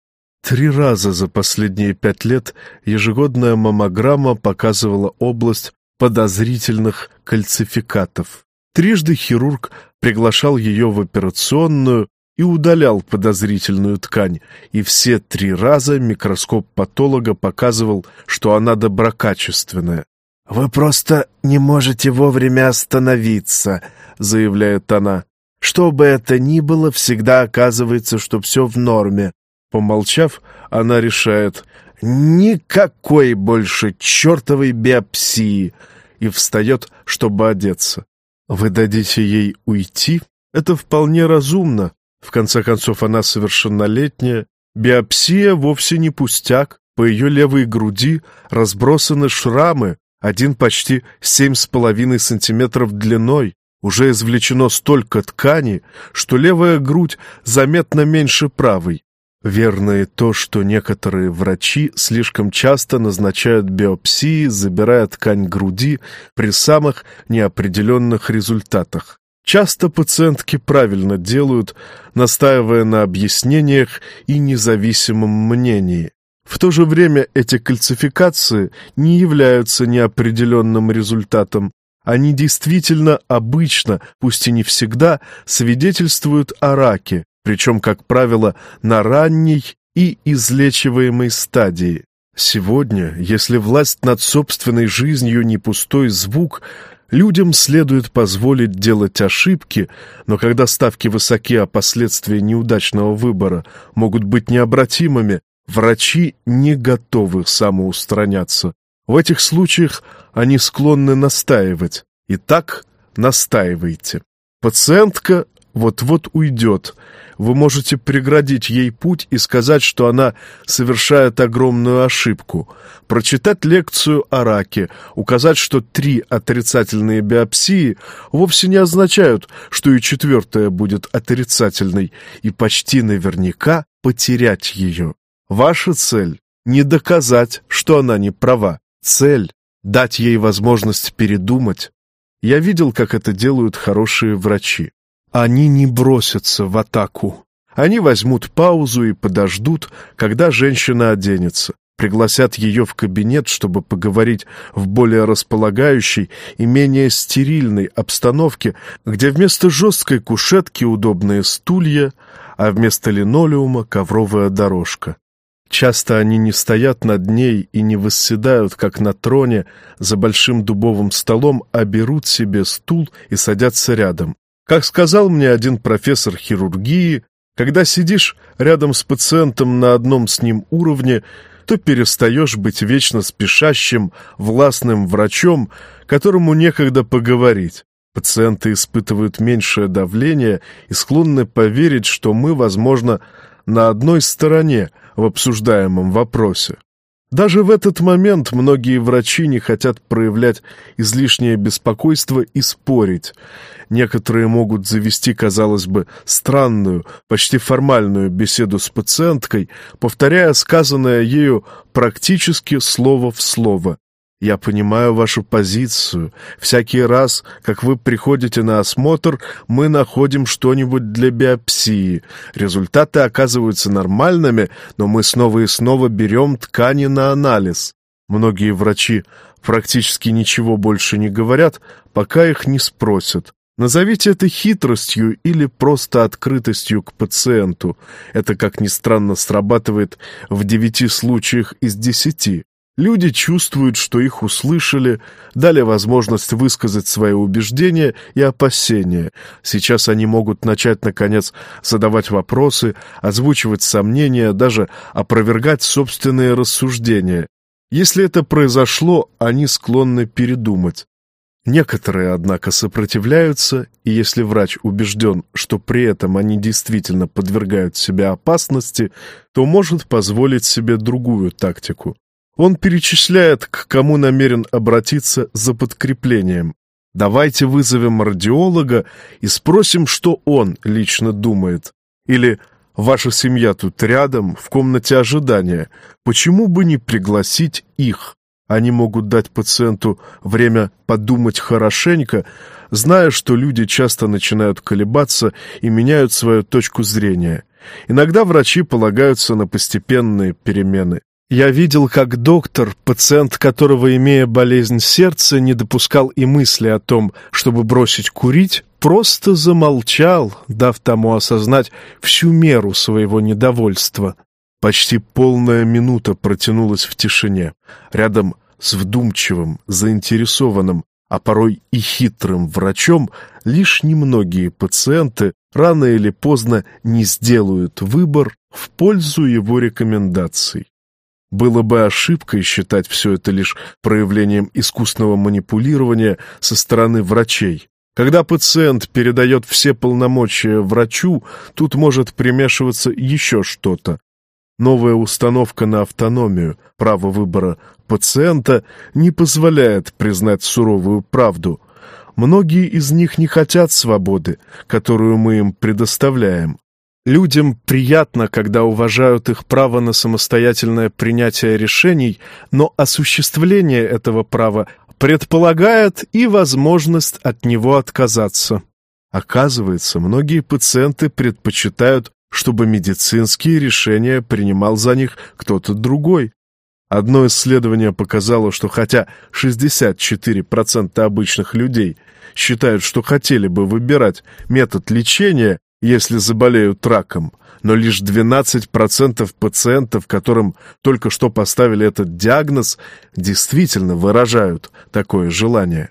[SPEAKER 1] Три раза за последние пять лет ежегодная маммограмма показывала область подозрительных кальцификатов. Трижды хирург приглашал ее в операционную, и удалял подозрительную ткань, и все три раза микроскоп патолога показывал, что она доброкачественная. «Вы просто не можете вовремя остановиться», — заявляет она. «Что бы это ни было, всегда оказывается, что все в норме». Помолчав, она решает «Никакой больше чертовой биопсии» и встает, чтобы одеться. Вы дадите ей уйти? Это вполне разумно, в конце концов, она совершеннолетняя. Биопсия вовсе не пустяк. По ее левой груди разбросаны шрамы, один почти семь с половиной сантиметров длиной. Уже извлечено столько ткани, что левая грудь заметно меньше правой. Верно и то, что некоторые врачи слишком часто назначают биопсии, забирая ткань груди при самых неопределенных результатах. Часто пациентки правильно делают, настаивая на объяснениях и независимом мнении. В то же время эти кальцификации не являются неопределенным результатом. Они действительно обычно, пусть и не всегда, свидетельствуют о раке, причем, как правило, на ранней и излечиваемой стадии. Сегодня, если власть над собственной жизнью не пустой звук, Людям следует позволить делать ошибки, но когда ставки высоки, а последствия неудачного выбора могут быть необратимыми, врачи не готовы самоустраняться. В этих случаях они склонны настаивать. Итак, настаивайте. Пациентка вот-вот уйдет. Вы можете преградить ей путь и сказать, что она совершает огромную ошибку. Прочитать лекцию о раке, указать, что три отрицательные биопсии вовсе не означают, что и четвертая будет отрицательной, и почти наверняка потерять ее. Ваша цель — не доказать, что она не права. Цель — дать ей возможность передумать. Я видел, как это делают хорошие врачи. Они не бросятся в атаку. Они возьмут паузу и подождут, когда женщина оденется, пригласят ее в кабинет, чтобы поговорить в более располагающей и менее стерильной обстановке, где вместо жесткой кушетки удобные стулья, а вместо линолеума ковровая дорожка. Часто они не стоят над ней и не восседают, как на троне, за большим дубовым столом, а берут себе стул и садятся рядом. Как сказал мне один профессор хирургии, когда сидишь рядом с пациентом на одном с ним уровне, то перестаешь быть вечно спешащим, властным врачом, которому некогда поговорить. Пациенты испытывают меньшее давление и склонны поверить, что мы, возможно, на одной стороне в обсуждаемом вопросе. Даже в этот момент многие врачи не хотят проявлять излишнее беспокойство и спорить. Некоторые могут завести, казалось бы, странную, почти формальную беседу с пациенткой, повторяя сказанное ею практически слово в слово. Я понимаю вашу позицию. Всякий раз, как вы приходите на осмотр, мы находим что-нибудь для биопсии. Результаты оказываются нормальными, но мы снова и снова берем ткани на анализ. Многие врачи практически ничего больше не говорят, пока их не спросят. Назовите это хитростью или просто открытостью к пациенту. Это, как ни странно, срабатывает в девяти случаях из десяти. Люди чувствуют, что их услышали, дали возможность высказать свои убеждения и опасения. Сейчас они могут начать, наконец, задавать вопросы, озвучивать сомнения, даже опровергать собственные рассуждения. Если это произошло, они склонны передумать. Некоторые, однако, сопротивляются, и если врач убежден, что при этом они действительно подвергают себя опасности, то может позволить себе другую тактику. Он перечисляет, к кому намерен обратиться за подкреплением. Давайте вызовем радиолога и спросим, что он лично думает. Или «Ваша семья тут рядом, в комнате ожидания. Почему бы не пригласить их?» Они могут дать пациенту время подумать хорошенько, зная, что люди часто начинают колебаться и меняют свою точку зрения. Иногда врачи полагаются на постепенные перемены. Я видел, как доктор, пациент которого, имея болезнь сердца, не допускал и мысли о том, чтобы бросить курить, просто замолчал, дав тому осознать всю меру своего недовольства. Почти полная минута протянулась в тишине. Рядом с вдумчивым, заинтересованным, а порой и хитрым врачом лишь немногие пациенты рано или поздно не сделают выбор в пользу его рекомендаций. Было бы ошибкой считать все это лишь проявлением искусственного манипулирования со стороны врачей. Когда пациент передает все полномочия врачу, тут может примешиваться еще что-то. Новая установка на автономию, право выбора пациента не позволяет признать суровую правду. Многие из них не хотят свободы, которую мы им предоставляем. Людям приятно, когда уважают их право на самостоятельное принятие решений, но осуществление этого права предполагает и возможность от него отказаться. Оказывается, многие пациенты предпочитают, чтобы медицинские решения принимал за них кто-то другой. Одно исследование показало, что хотя 64% обычных людей считают, что хотели бы выбирать метод лечения, если заболеют раком, но лишь 12% пациентов, которым только что поставили этот диагноз, действительно выражают такое желание.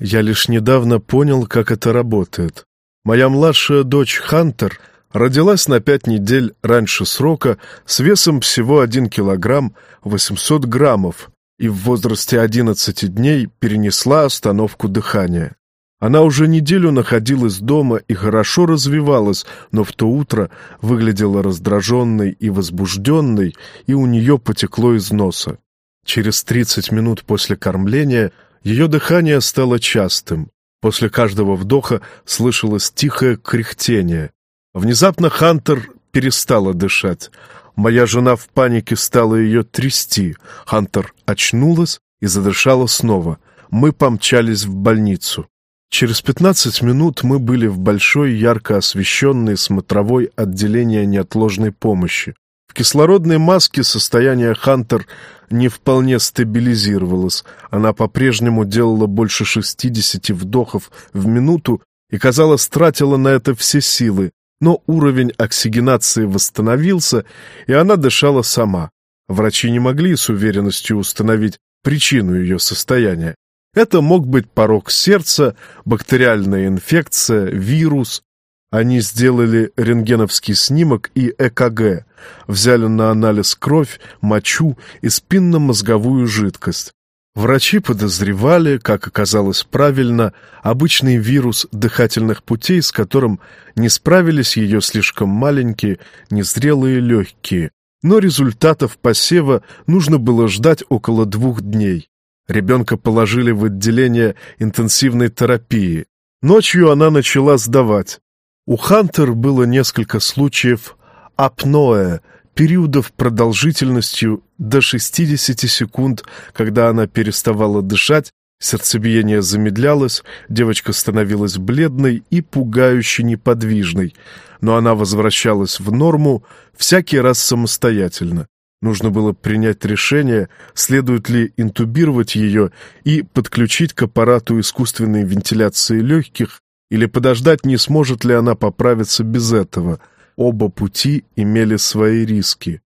[SPEAKER 1] Я лишь недавно понял, как это работает. Моя младшая дочь Хантер родилась на пять недель раньше срока с весом всего 1 килограмм 800 граммов и в возрасте 11 дней перенесла остановку дыхания. Она уже неделю находилась дома и хорошо развивалась, но в то утро выглядела раздраженной и возбужденной, и у нее потекло из носа. Через 30 минут после кормления ее дыхание стало частым. После каждого вдоха слышалось тихое кряхтение. Внезапно Хантер перестала дышать. Моя жена в панике стала ее трясти. Хантер очнулась и задышала снова. Мы помчались в больницу. Через пятнадцать минут мы были в большой, ярко освещенной смотровой отделения неотложной помощи. В кислородной маске состояние Хантер не вполне стабилизировалось. Она по-прежнему делала больше шестидесяти вдохов в минуту и, казалось, тратила на это все силы, но уровень оксигенации восстановился, и она дышала сама. Врачи не могли с уверенностью установить причину ее состояния. Это мог быть порог сердца, бактериальная инфекция, вирус. Они сделали рентгеновский снимок и ЭКГ, взяли на анализ кровь, мочу и спинномозговую жидкость. Врачи подозревали, как оказалось правильно, обычный вирус дыхательных путей, с которым не справились ее слишком маленькие, незрелые легкие. но результатов посева нужно было ждать около двух дней. Ребенка положили в отделение интенсивной терапии. Ночью она начала сдавать. У Хантер было несколько случаев апноэ, периодов продолжительностью до 60 секунд, когда она переставала дышать, сердцебиение замедлялось, девочка становилась бледной и пугающе неподвижной, но она возвращалась в норму всякий раз самостоятельно. Нужно было принять решение, следует ли интубировать ее и подключить к аппарату искусственной вентиляции легких, или подождать, не сможет ли она поправиться без этого. Оба пути имели свои риски.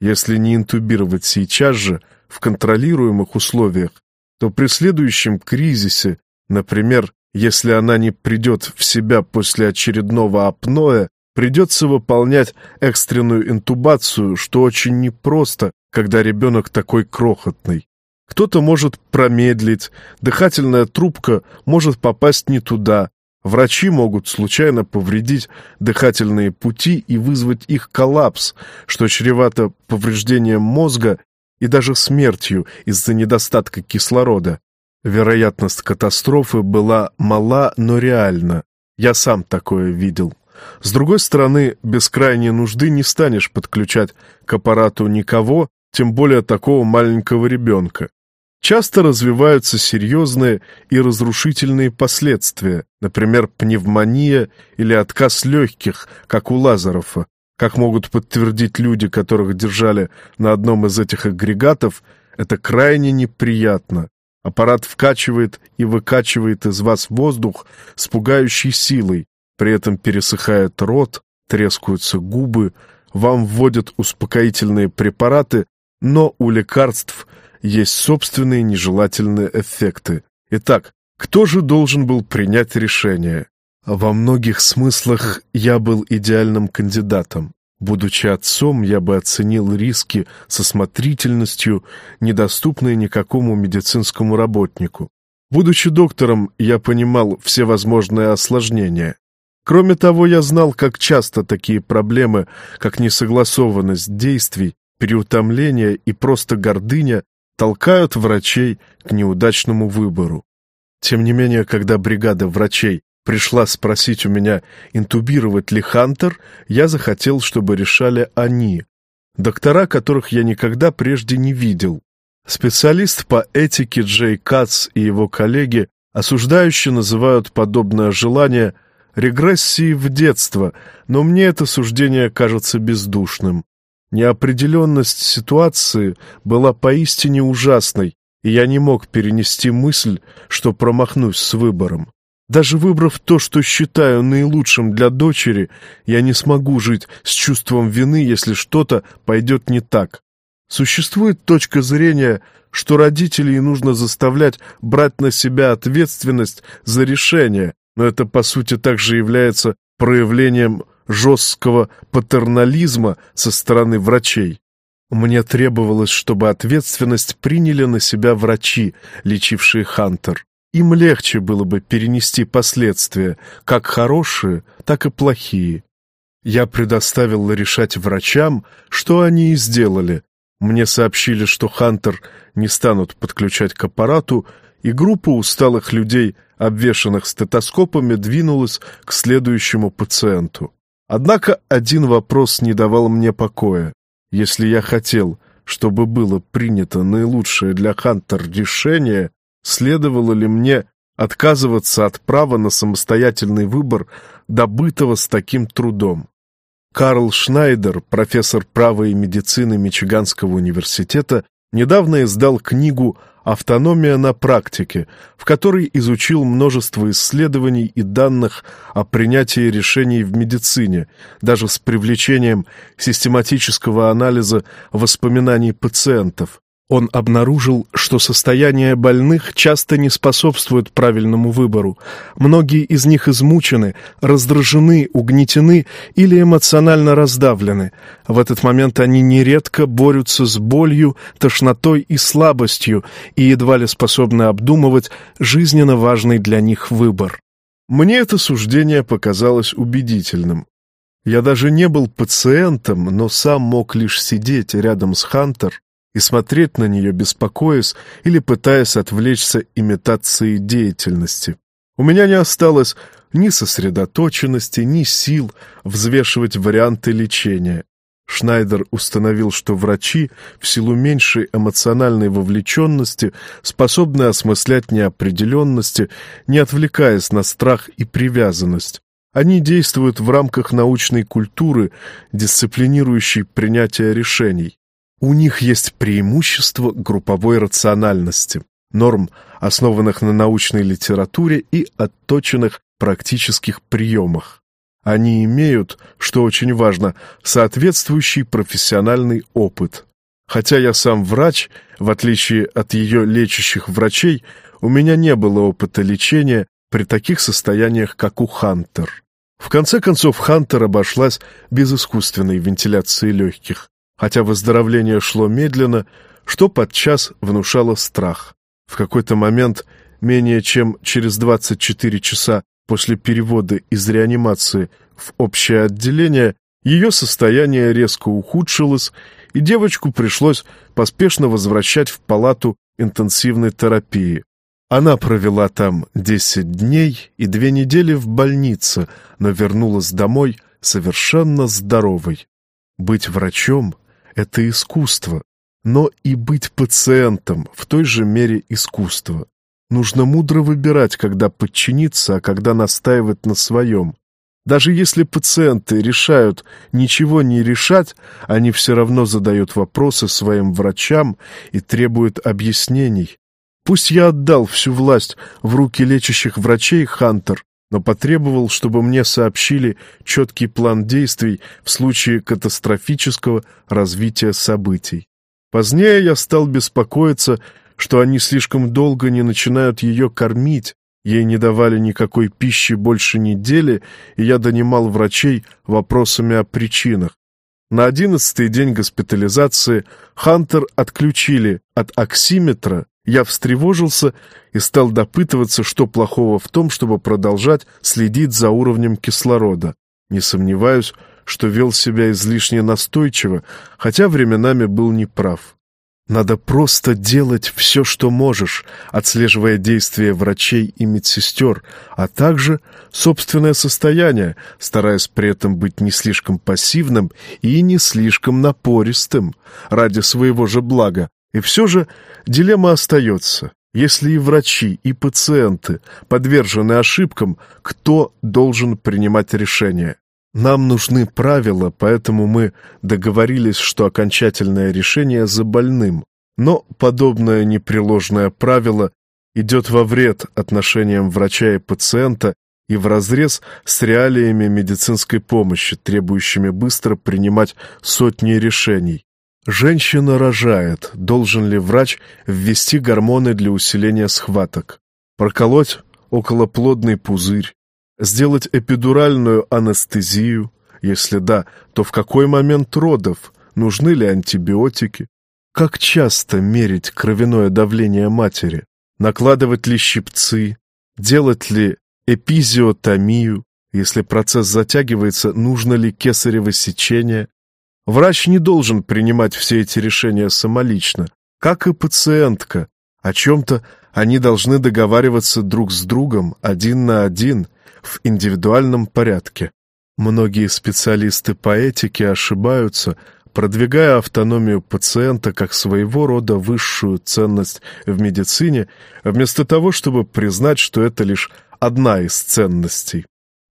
[SPEAKER 1] Если не интубировать сейчас же, в контролируемых условиях, то при следующем кризисе, например, если она не придет в себя после очередного апноэ, Придется выполнять экстренную интубацию, что очень непросто, когда ребенок такой крохотный. Кто-то может промедлить, дыхательная трубка может попасть не туда, врачи могут случайно повредить дыхательные пути и вызвать их коллапс, что чревато повреждением мозга и даже смертью из-за недостатка кислорода. Вероятность катастрофы была мала, но реальна. Я сам такое видел. С другой стороны, без крайней нужды не станешь подключать к аппарату никого, тем более такого маленького ребенка. Часто развиваются серьезные и разрушительные последствия, например, пневмония или отказ легких, как у Лазарова. Как могут подтвердить люди, которых держали на одном из этих агрегатов, это крайне неприятно. Аппарат вкачивает и выкачивает из вас воздух с пугающей силой, при этом пересыхает рот, трескаются губы, вам вводят успокоительные препараты, но у лекарств есть собственные нежелательные эффекты. Итак, кто же должен был принять решение? Во многих смыслах я был идеальным кандидатом. Будучи отцом, я бы оценил риски со смотрительностью, недоступные никакому медицинскому работнику. Будучи доктором, я понимал все возможные осложнения. Кроме того, я знал, как часто такие проблемы, как несогласованность действий, переутомление и просто гордыня толкают врачей к неудачному выбору. Тем не менее, когда бригада врачей пришла спросить у меня, интубировать ли Хантер, я захотел, чтобы решали они, доктора, которых я никогда прежде не видел. Специалист по этике Джей Кац и его коллеги осуждающие называют подобное желание – регрессии в детство, но мне это суждение кажется бездушным. Неопределенность ситуации была поистине ужасной, и я не мог перенести мысль, что промахнусь с выбором. Даже выбрав то, что считаю наилучшим для дочери, я не смогу жить с чувством вины, если что-то пойдет не так. Существует точка зрения, что родителей нужно заставлять брать на себя ответственность за решение, но это, по сути, также является проявлением жесткого патернализма со стороны врачей. Мне требовалось, чтобы ответственность приняли на себя врачи, лечившие Хантер. Им легче было бы перенести последствия, как хорошие, так и плохие. Я предоставил решать врачам, что они и сделали. Мне сообщили, что Хантер не станут подключать к аппарату, и группа усталых людей – обвешанных стетоскопами, двинулась к следующему пациенту. Однако один вопрос не давал мне покоя. Если я хотел, чтобы было принято наилучшее для Хантер решение, следовало ли мне отказываться от права на самостоятельный выбор, добытого с таким трудом? Карл Шнайдер, профессор права и медицины Мичиганского университета, недавно издал книгу «Автономия на практике», в которой изучил множество исследований и данных о принятии решений в медицине, даже с привлечением систематического анализа воспоминаний пациентов. Он обнаружил, что состояние больных часто не способствует правильному выбору. Многие из них измучены, раздражены, угнетены или эмоционально раздавлены. В этот момент они нередко борются с болью, тошнотой и слабостью и едва ли способны обдумывать жизненно важный для них выбор. Мне это суждение показалось убедительным. Я даже не был пациентом, но сам мог лишь сидеть рядом с Хантер и смотреть на нее, беспокоясь или пытаясь отвлечься имитацией деятельности. У меня не осталось ни сосредоточенности, ни сил взвешивать варианты лечения. Шнайдер установил, что врачи в силу меньшей эмоциональной вовлеченности способны осмыслять неопределенности, не отвлекаясь на страх и привязанность. Они действуют в рамках научной культуры, дисциплинирующей принятие решений. У них есть преимущество групповой рациональности, норм, основанных на научной литературе и отточенных практических приемах. Они имеют, что очень важно, соответствующий профессиональный опыт. Хотя я сам врач, в отличие от ее лечащих врачей, у меня не было опыта лечения при таких состояниях, как у Хантер. В конце концов, Хантер обошлась без искусственной вентиляции легких, хотя выздоровление шло медленно, что подчас внушало страх. В какой-то момент, менее чем через 24 часа после перевода из реанимации в общее отделение, ее состояние резко ухудшилось, и девочку пришлось поспешно возвращать в палату интенсивной терапии. Она провела там 10 дней и две недели в больнице, но вернулась домой совершенно здоровой. Быть врачом — это искусство, но и быть пациентом в той же мере искусство. Нужно мудро выбирать, когда подчиниться, а когда настаивать на своем. Даже если пациенты решают ничего не решать, они все равно задают вопросы своим врачам и требуют объяснений. Пусть я отдал всю власть в руки лечащих врачей Хантер, но потребовал, чтобы мне сообщили четкий план действий в случае катастрофического развития событий. Позднее я стал беспокоиться, что они слишком долго не начинают ее кормить, ей не давали никакой пищи больше недели, и я донимал врачей вопросами о причинах. На одиннадцатый день госпитализации Хантер отключили от оксиметра я встревожился и стал допытываться, что плохого в том, чтобы продолжать следить за уровнем кислорода. Не сомневаюсь, что вел себя излишне настойчиво, хотя временами был неправ. Надо просто делать все, что можешь, отслеживая действия врачей и медсестер, а также собственное состояние, стараясь при этом быть не слишком пассивным и не слишком напористым ради своего же блага, и все же дилемма остается. Если и врачи, и пациенты подвержены ошибкам, кто должен принимать решение? Нам нужны правила, поэтому мы договорились, что окончательное решение за больным. Но подобное непреложное правило идет во вред отношениям врача и пациента и вразрез с реалиями медицинской помощи, требующими быстро принимать сотни решений. Женщина рожает. Должен ли врач ввести гормоны для усиления схваток? Проколоть околоплодный пузырь? Сделать эпидуральную анестезию? Если да, то в какой момент родов? Нужны ли антибиотики? Как часто мерить кровяное давление матери? Накладывать ли щипцы? Делать ли эпизиотомию? Если процесс затягивается, нужно ли кесарево сечение? Врач не должен принимать все эти решения самолично, как и пациентка. О чем-то они должны договариваться друг с другом, один на один, в индивидуальном порядке. Многие специалисты по этике ошибаются, продвигая автономию пациента как своего рода высшую ценность в медицине, вместо того, чтобы признать, что это лишь одна из ценностей.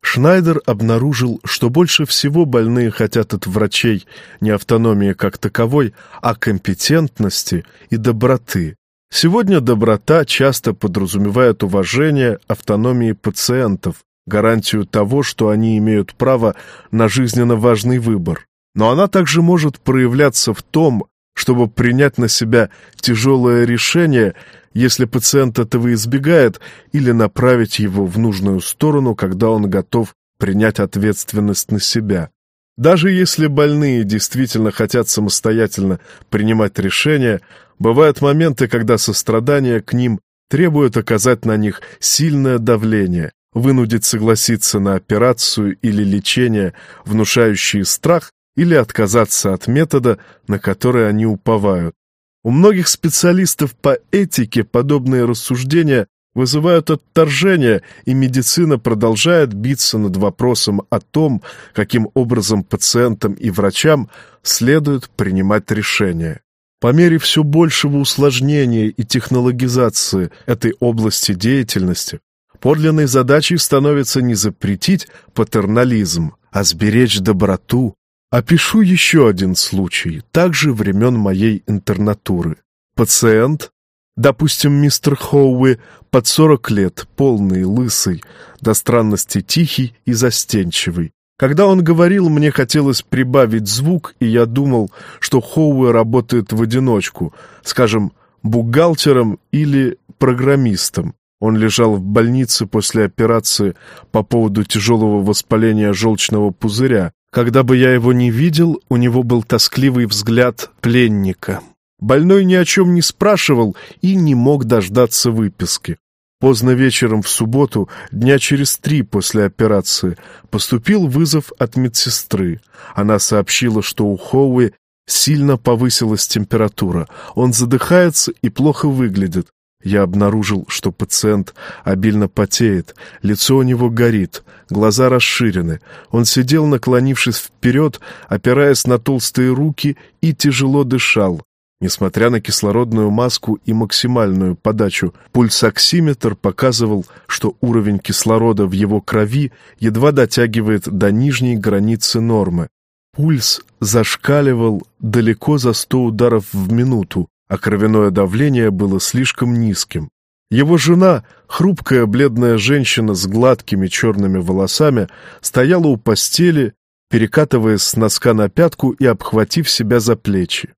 [SPEAKER 1] Шнайдер обнаружил, что больше всего больные хотят от врачей не автономии как таковой, а компетентности и доброты. Сегодня доброта часто подразумевает уважение автономии пациентов, гарантию того, что они имеют право на жизненно важный выбор. Но она также может проявляться в том, чтобы принять на себя тяжелое решение, если пациент этого избегает, или направить его в нужную сторону, когда он готов принять ответственность на себя. Даже если больные действительно хотят самостоятельно принимать решения, бывают моменты, когда сострадание к ним требует оказать на них сильное давление. вынудить согласиться на операцию или лечение, внушающие страх, или отказаться от метода, на который они уповают. У многих специалистов по этике подобные рассуждения вызывают отторжение, и медицина продолжает биться над вопросом о том, каким образом пациентам и врачам следует принимать решения. По мере все большего усложнения и технологизации этой области деятельности, подлинной задачей становится не запретить патернализм, а сберечь доброту. Опишу еще один случай, также времен моей интернатуры. Пациент, допустим, мистер Хоуи, под сорок лет, полный, лысый, до странности тихий и застенчивый, когда он говорил, мне хотелось прибавить звук, и я думал, что Хоуэ работает в одиночку, скажем, бухгалтером или программистом. Он лежал в больнице после операции по поводу тяжелого воспаления желчного пузыря. Когда бы я его не видел, у него был тоскливый взгляд пленника. Больной ни о чем не спрашивал и не мог дождаться выписки. Поздно вечером в субботу, дня через три после операции, поступил вызов от медсестры. Она сообщила, что у Хоуи сильно повысилась температура. Он задыхается и плохо выглядит. Я обнаружил, что пациент обильно потеет, лицо у него горит, глаза расширены. Он сидел, наклонившись вперед, опираясь на толстые руки и тяжело дышал. Несмотря на кислородную маску и максимальную подачу, пульсоксиметр показывал, что уровень кислорода в его крови едва дотягивает до нижней границы нормы. Пульс зашкаливал далеко за 100 ударов в минуту, а кровяное давление было слишком низким. Его жена, хрупкая бледная женщина с гладкими черными волосами, стояла у постели, перекатываясь с носка на пятку и обхватив себя за плечи.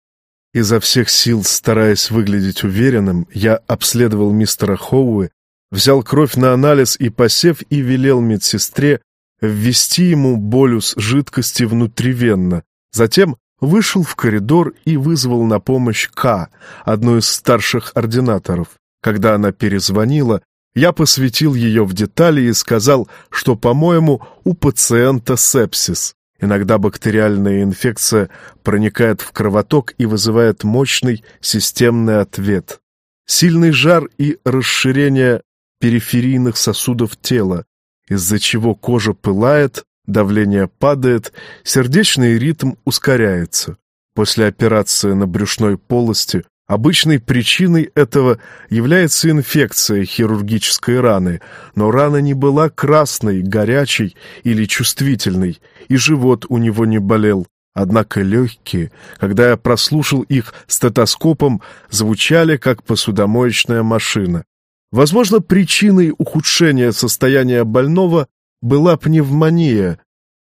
[SPEAKER 1] Изо всех сил, стараясь выглядеть уверенным, я обследовал мистера Хоуэ, взял кровь на анализ и, посев, и велел медсестре ввести ему болюс жидкости внутривенно. Затем вышел в коридор и вызвал на помощь К, одну из старших ординаторов. Когда она перезвонила, я посвятил ее в детали и сказал, что, по-моему, у пациента сепсис. Иногда бактериальная инфекция проникает в кровоток и вызывает мощный системный ответ. Сильный жар и расширение периферийных сосудов тела, из-за чего кожа пылает, давление падает, сердечный ритм ускоряется. После операции на брюшной полости Обычной причиной этого является инфекция хирургической раны, но рана не была красной, горячей или чувствительной, и живот у него не болел. Однако легкие, когда я прослушал их стетоскопом, звучали как посудомоечная машина. Возможно, причиной ухудшения состояния больного была пневмония.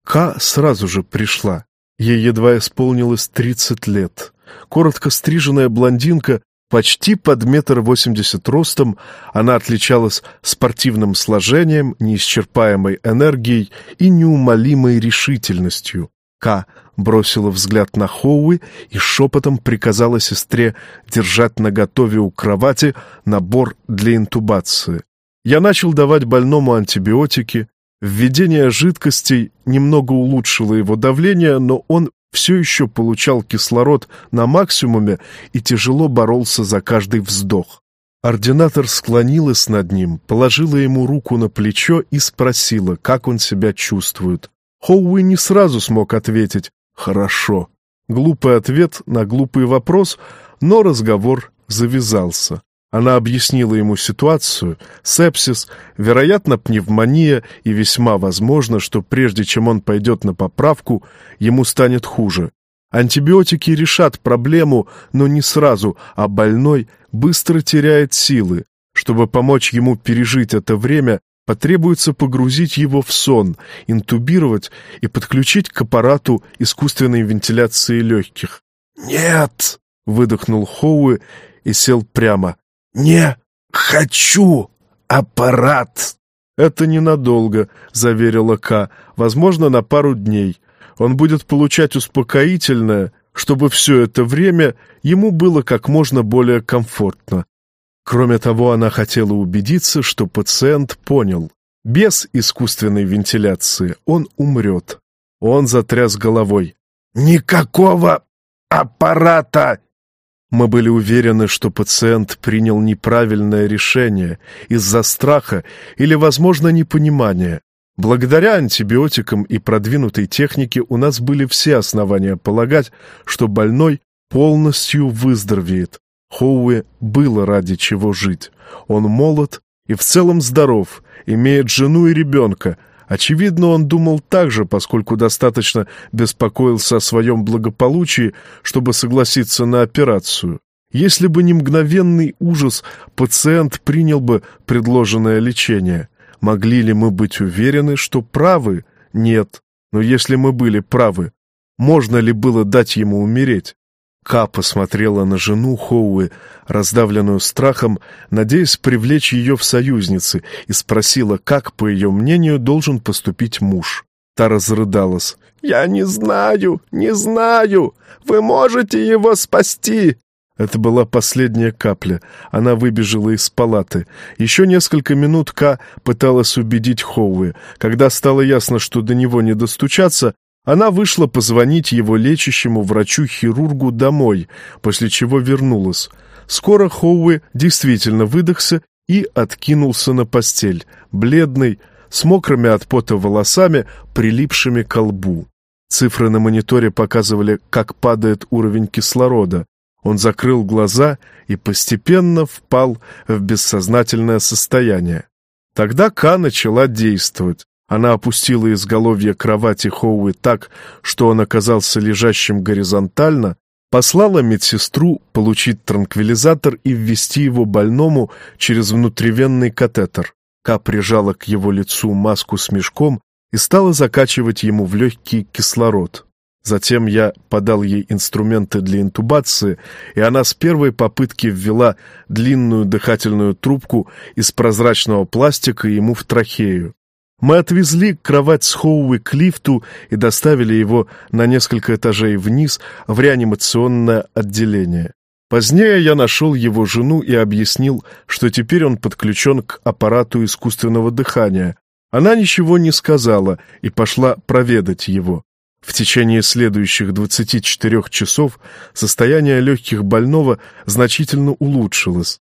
[SPEAKER 1] К сразу же пришла. Ей едва исполнилось 30 лет коротко стриженная блондинка, почти под метр восемьдесят ростом, она отличалась спортивным сложением, неисчерпаемой энергией и неумолимой решительностью. К бросила взгляд на Хоуи и шепотом приказала сестре держать наготове у кровати набор для интубации. Я начал давать больному антибиотики. Введение жидкостей немного улучшило его давление, но он все еще получал кислород на максимуме и тяжело боролся за каждый вздох. Ординатор склонилась над ним, положила ему руку на плечо и спросила, как он себя чувствует. Хоуи не сразу смог ответить «хорошо». Глупый ответ на глупый вопрос, но разговор завязался. Она объяснила ему ситуацию, сепсис, вероятно, пневмония, и весьма возможно, что прежде чем он пойдет на поправку, ему станет хуже. Антибиотики решат проблему, но не сразу, а больной быстро теряет силы. Чтобы помочь ему пережить это время, потребуется погрузить его в сон, интубировать и подключить к аппарату искусственной вентиляции легких. «Нет!» — выдохнул Хоуэ и сел прямо. «Не хочу аппарат!» «Это ненадолго», — заверила К. «Возможно, на пару дней. Он будет получать успокоительное, чтобы все это время ему было как можно более комфортно. Кроме того, она хотела убедиться, что пациент понял. Без искусственной вентиляции он умрет. Он затряс головой. «Никакого аппарата!» Мы были уверены, что пациент принял неправильное решение из-за страха или, возможно, непонимания. Благодаря антибиотикам и продвинутой технике у нас были все основания полагать, что больной полностью выздоровеет. Хоуэ было ради чего жить. Он молод и в целом здоров, имеет жену и ребенка. Очевидно, он думал так же, поскольку достаточно беспокоился о своем благополучии, чтобы согласиться на операцию. Если бы не мгновенный ужас, пациент принял бы предложенное лечение. Могли ли мы быть уверены, что правы? Нет. Но если мы были правы, можно ли было дать ему умереть? Ка посмотрела на жену Хоуэ, раздавленную страхом, надеясь привлечь ее в союзницы, и спросила, как, по ее мнению, должен поступить муж. Та разрыдалась. «Я не знаю, не знаю! Вы можете его спасти!» Это была последняя капля. Она выбежала из палаты. Еще несколько минут Ка пыталась убедить Хоуэ. Когда стало ясно, что до него не достучаться, она вышла позвонить его лечащему врачу-хирургу домой, после чего вернулась. Скоро Хоуэ действительно выдохся и откинулся на постель, бледный, с мокрыми от пота волосами, прилипшими к лбу. Цифры на мониторе показывали, как падает уровень кислорода. Он закрыл глаза и постепенно впал в бессознательное состояние. Тогда Ка начала действовать. Она опустила изголовье кровати Хоуи так, что он оказался лежащим горизонтально, послала медсестру получить транквилизатор и ввести его больному через внутривенный катетер. Ка прижала к его лицу маску с мешком и стала закачивать ему в легкий кислород. Затем я подал ей инструменты для интубации, и она с первой попытки ввела длинную дыхательную трубку из прозрачного пластика ему в трахею. Мы отвезли кровать с Хоуи к лифту и доставили его на несколько этажей вниз в реанимационное отделение. Позднее я нашел его жену и объяснил, что теперь он подключен к аппарату искусственного дыхания. Она ничего не сказала и пошла проведать его. В течение следующих 24 часов состояние легких больного значительно улучшилось.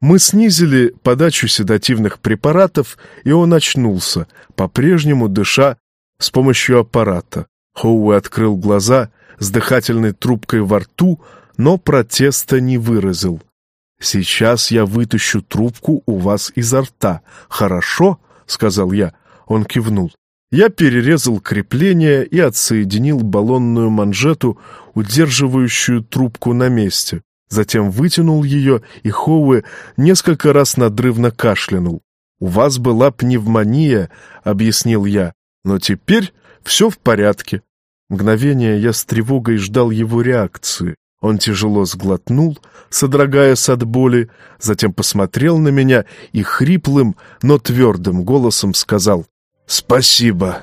[SPEAKER 1] Мы снизили подачу седативных препаратов, и он очнулся, по-прежнему дыша с помощью аппарата. Хоуэ открыл глаза с дыхательной трубкой во рту, но протеста не выразил. «Сейчас я вытащу трубку у вас изо рта. Хорошо?» — сказал я. Он кивнул. Я перерезал крепление и отсоединил баллонную манжету, удерживающую трубку на месте. Затем вытянул ее, и Хоуэ несколько раз надрывно кашлянул. «У вас была пневмония», — объяснил я, — «но теперь все в порядке». Мгновение я с тревогой ждал его реакции. Он тяжело сглотнул, содрогаясь от боли, затем посмотрел на меня и хриплым, но твердым голосом сказал «Спасибо».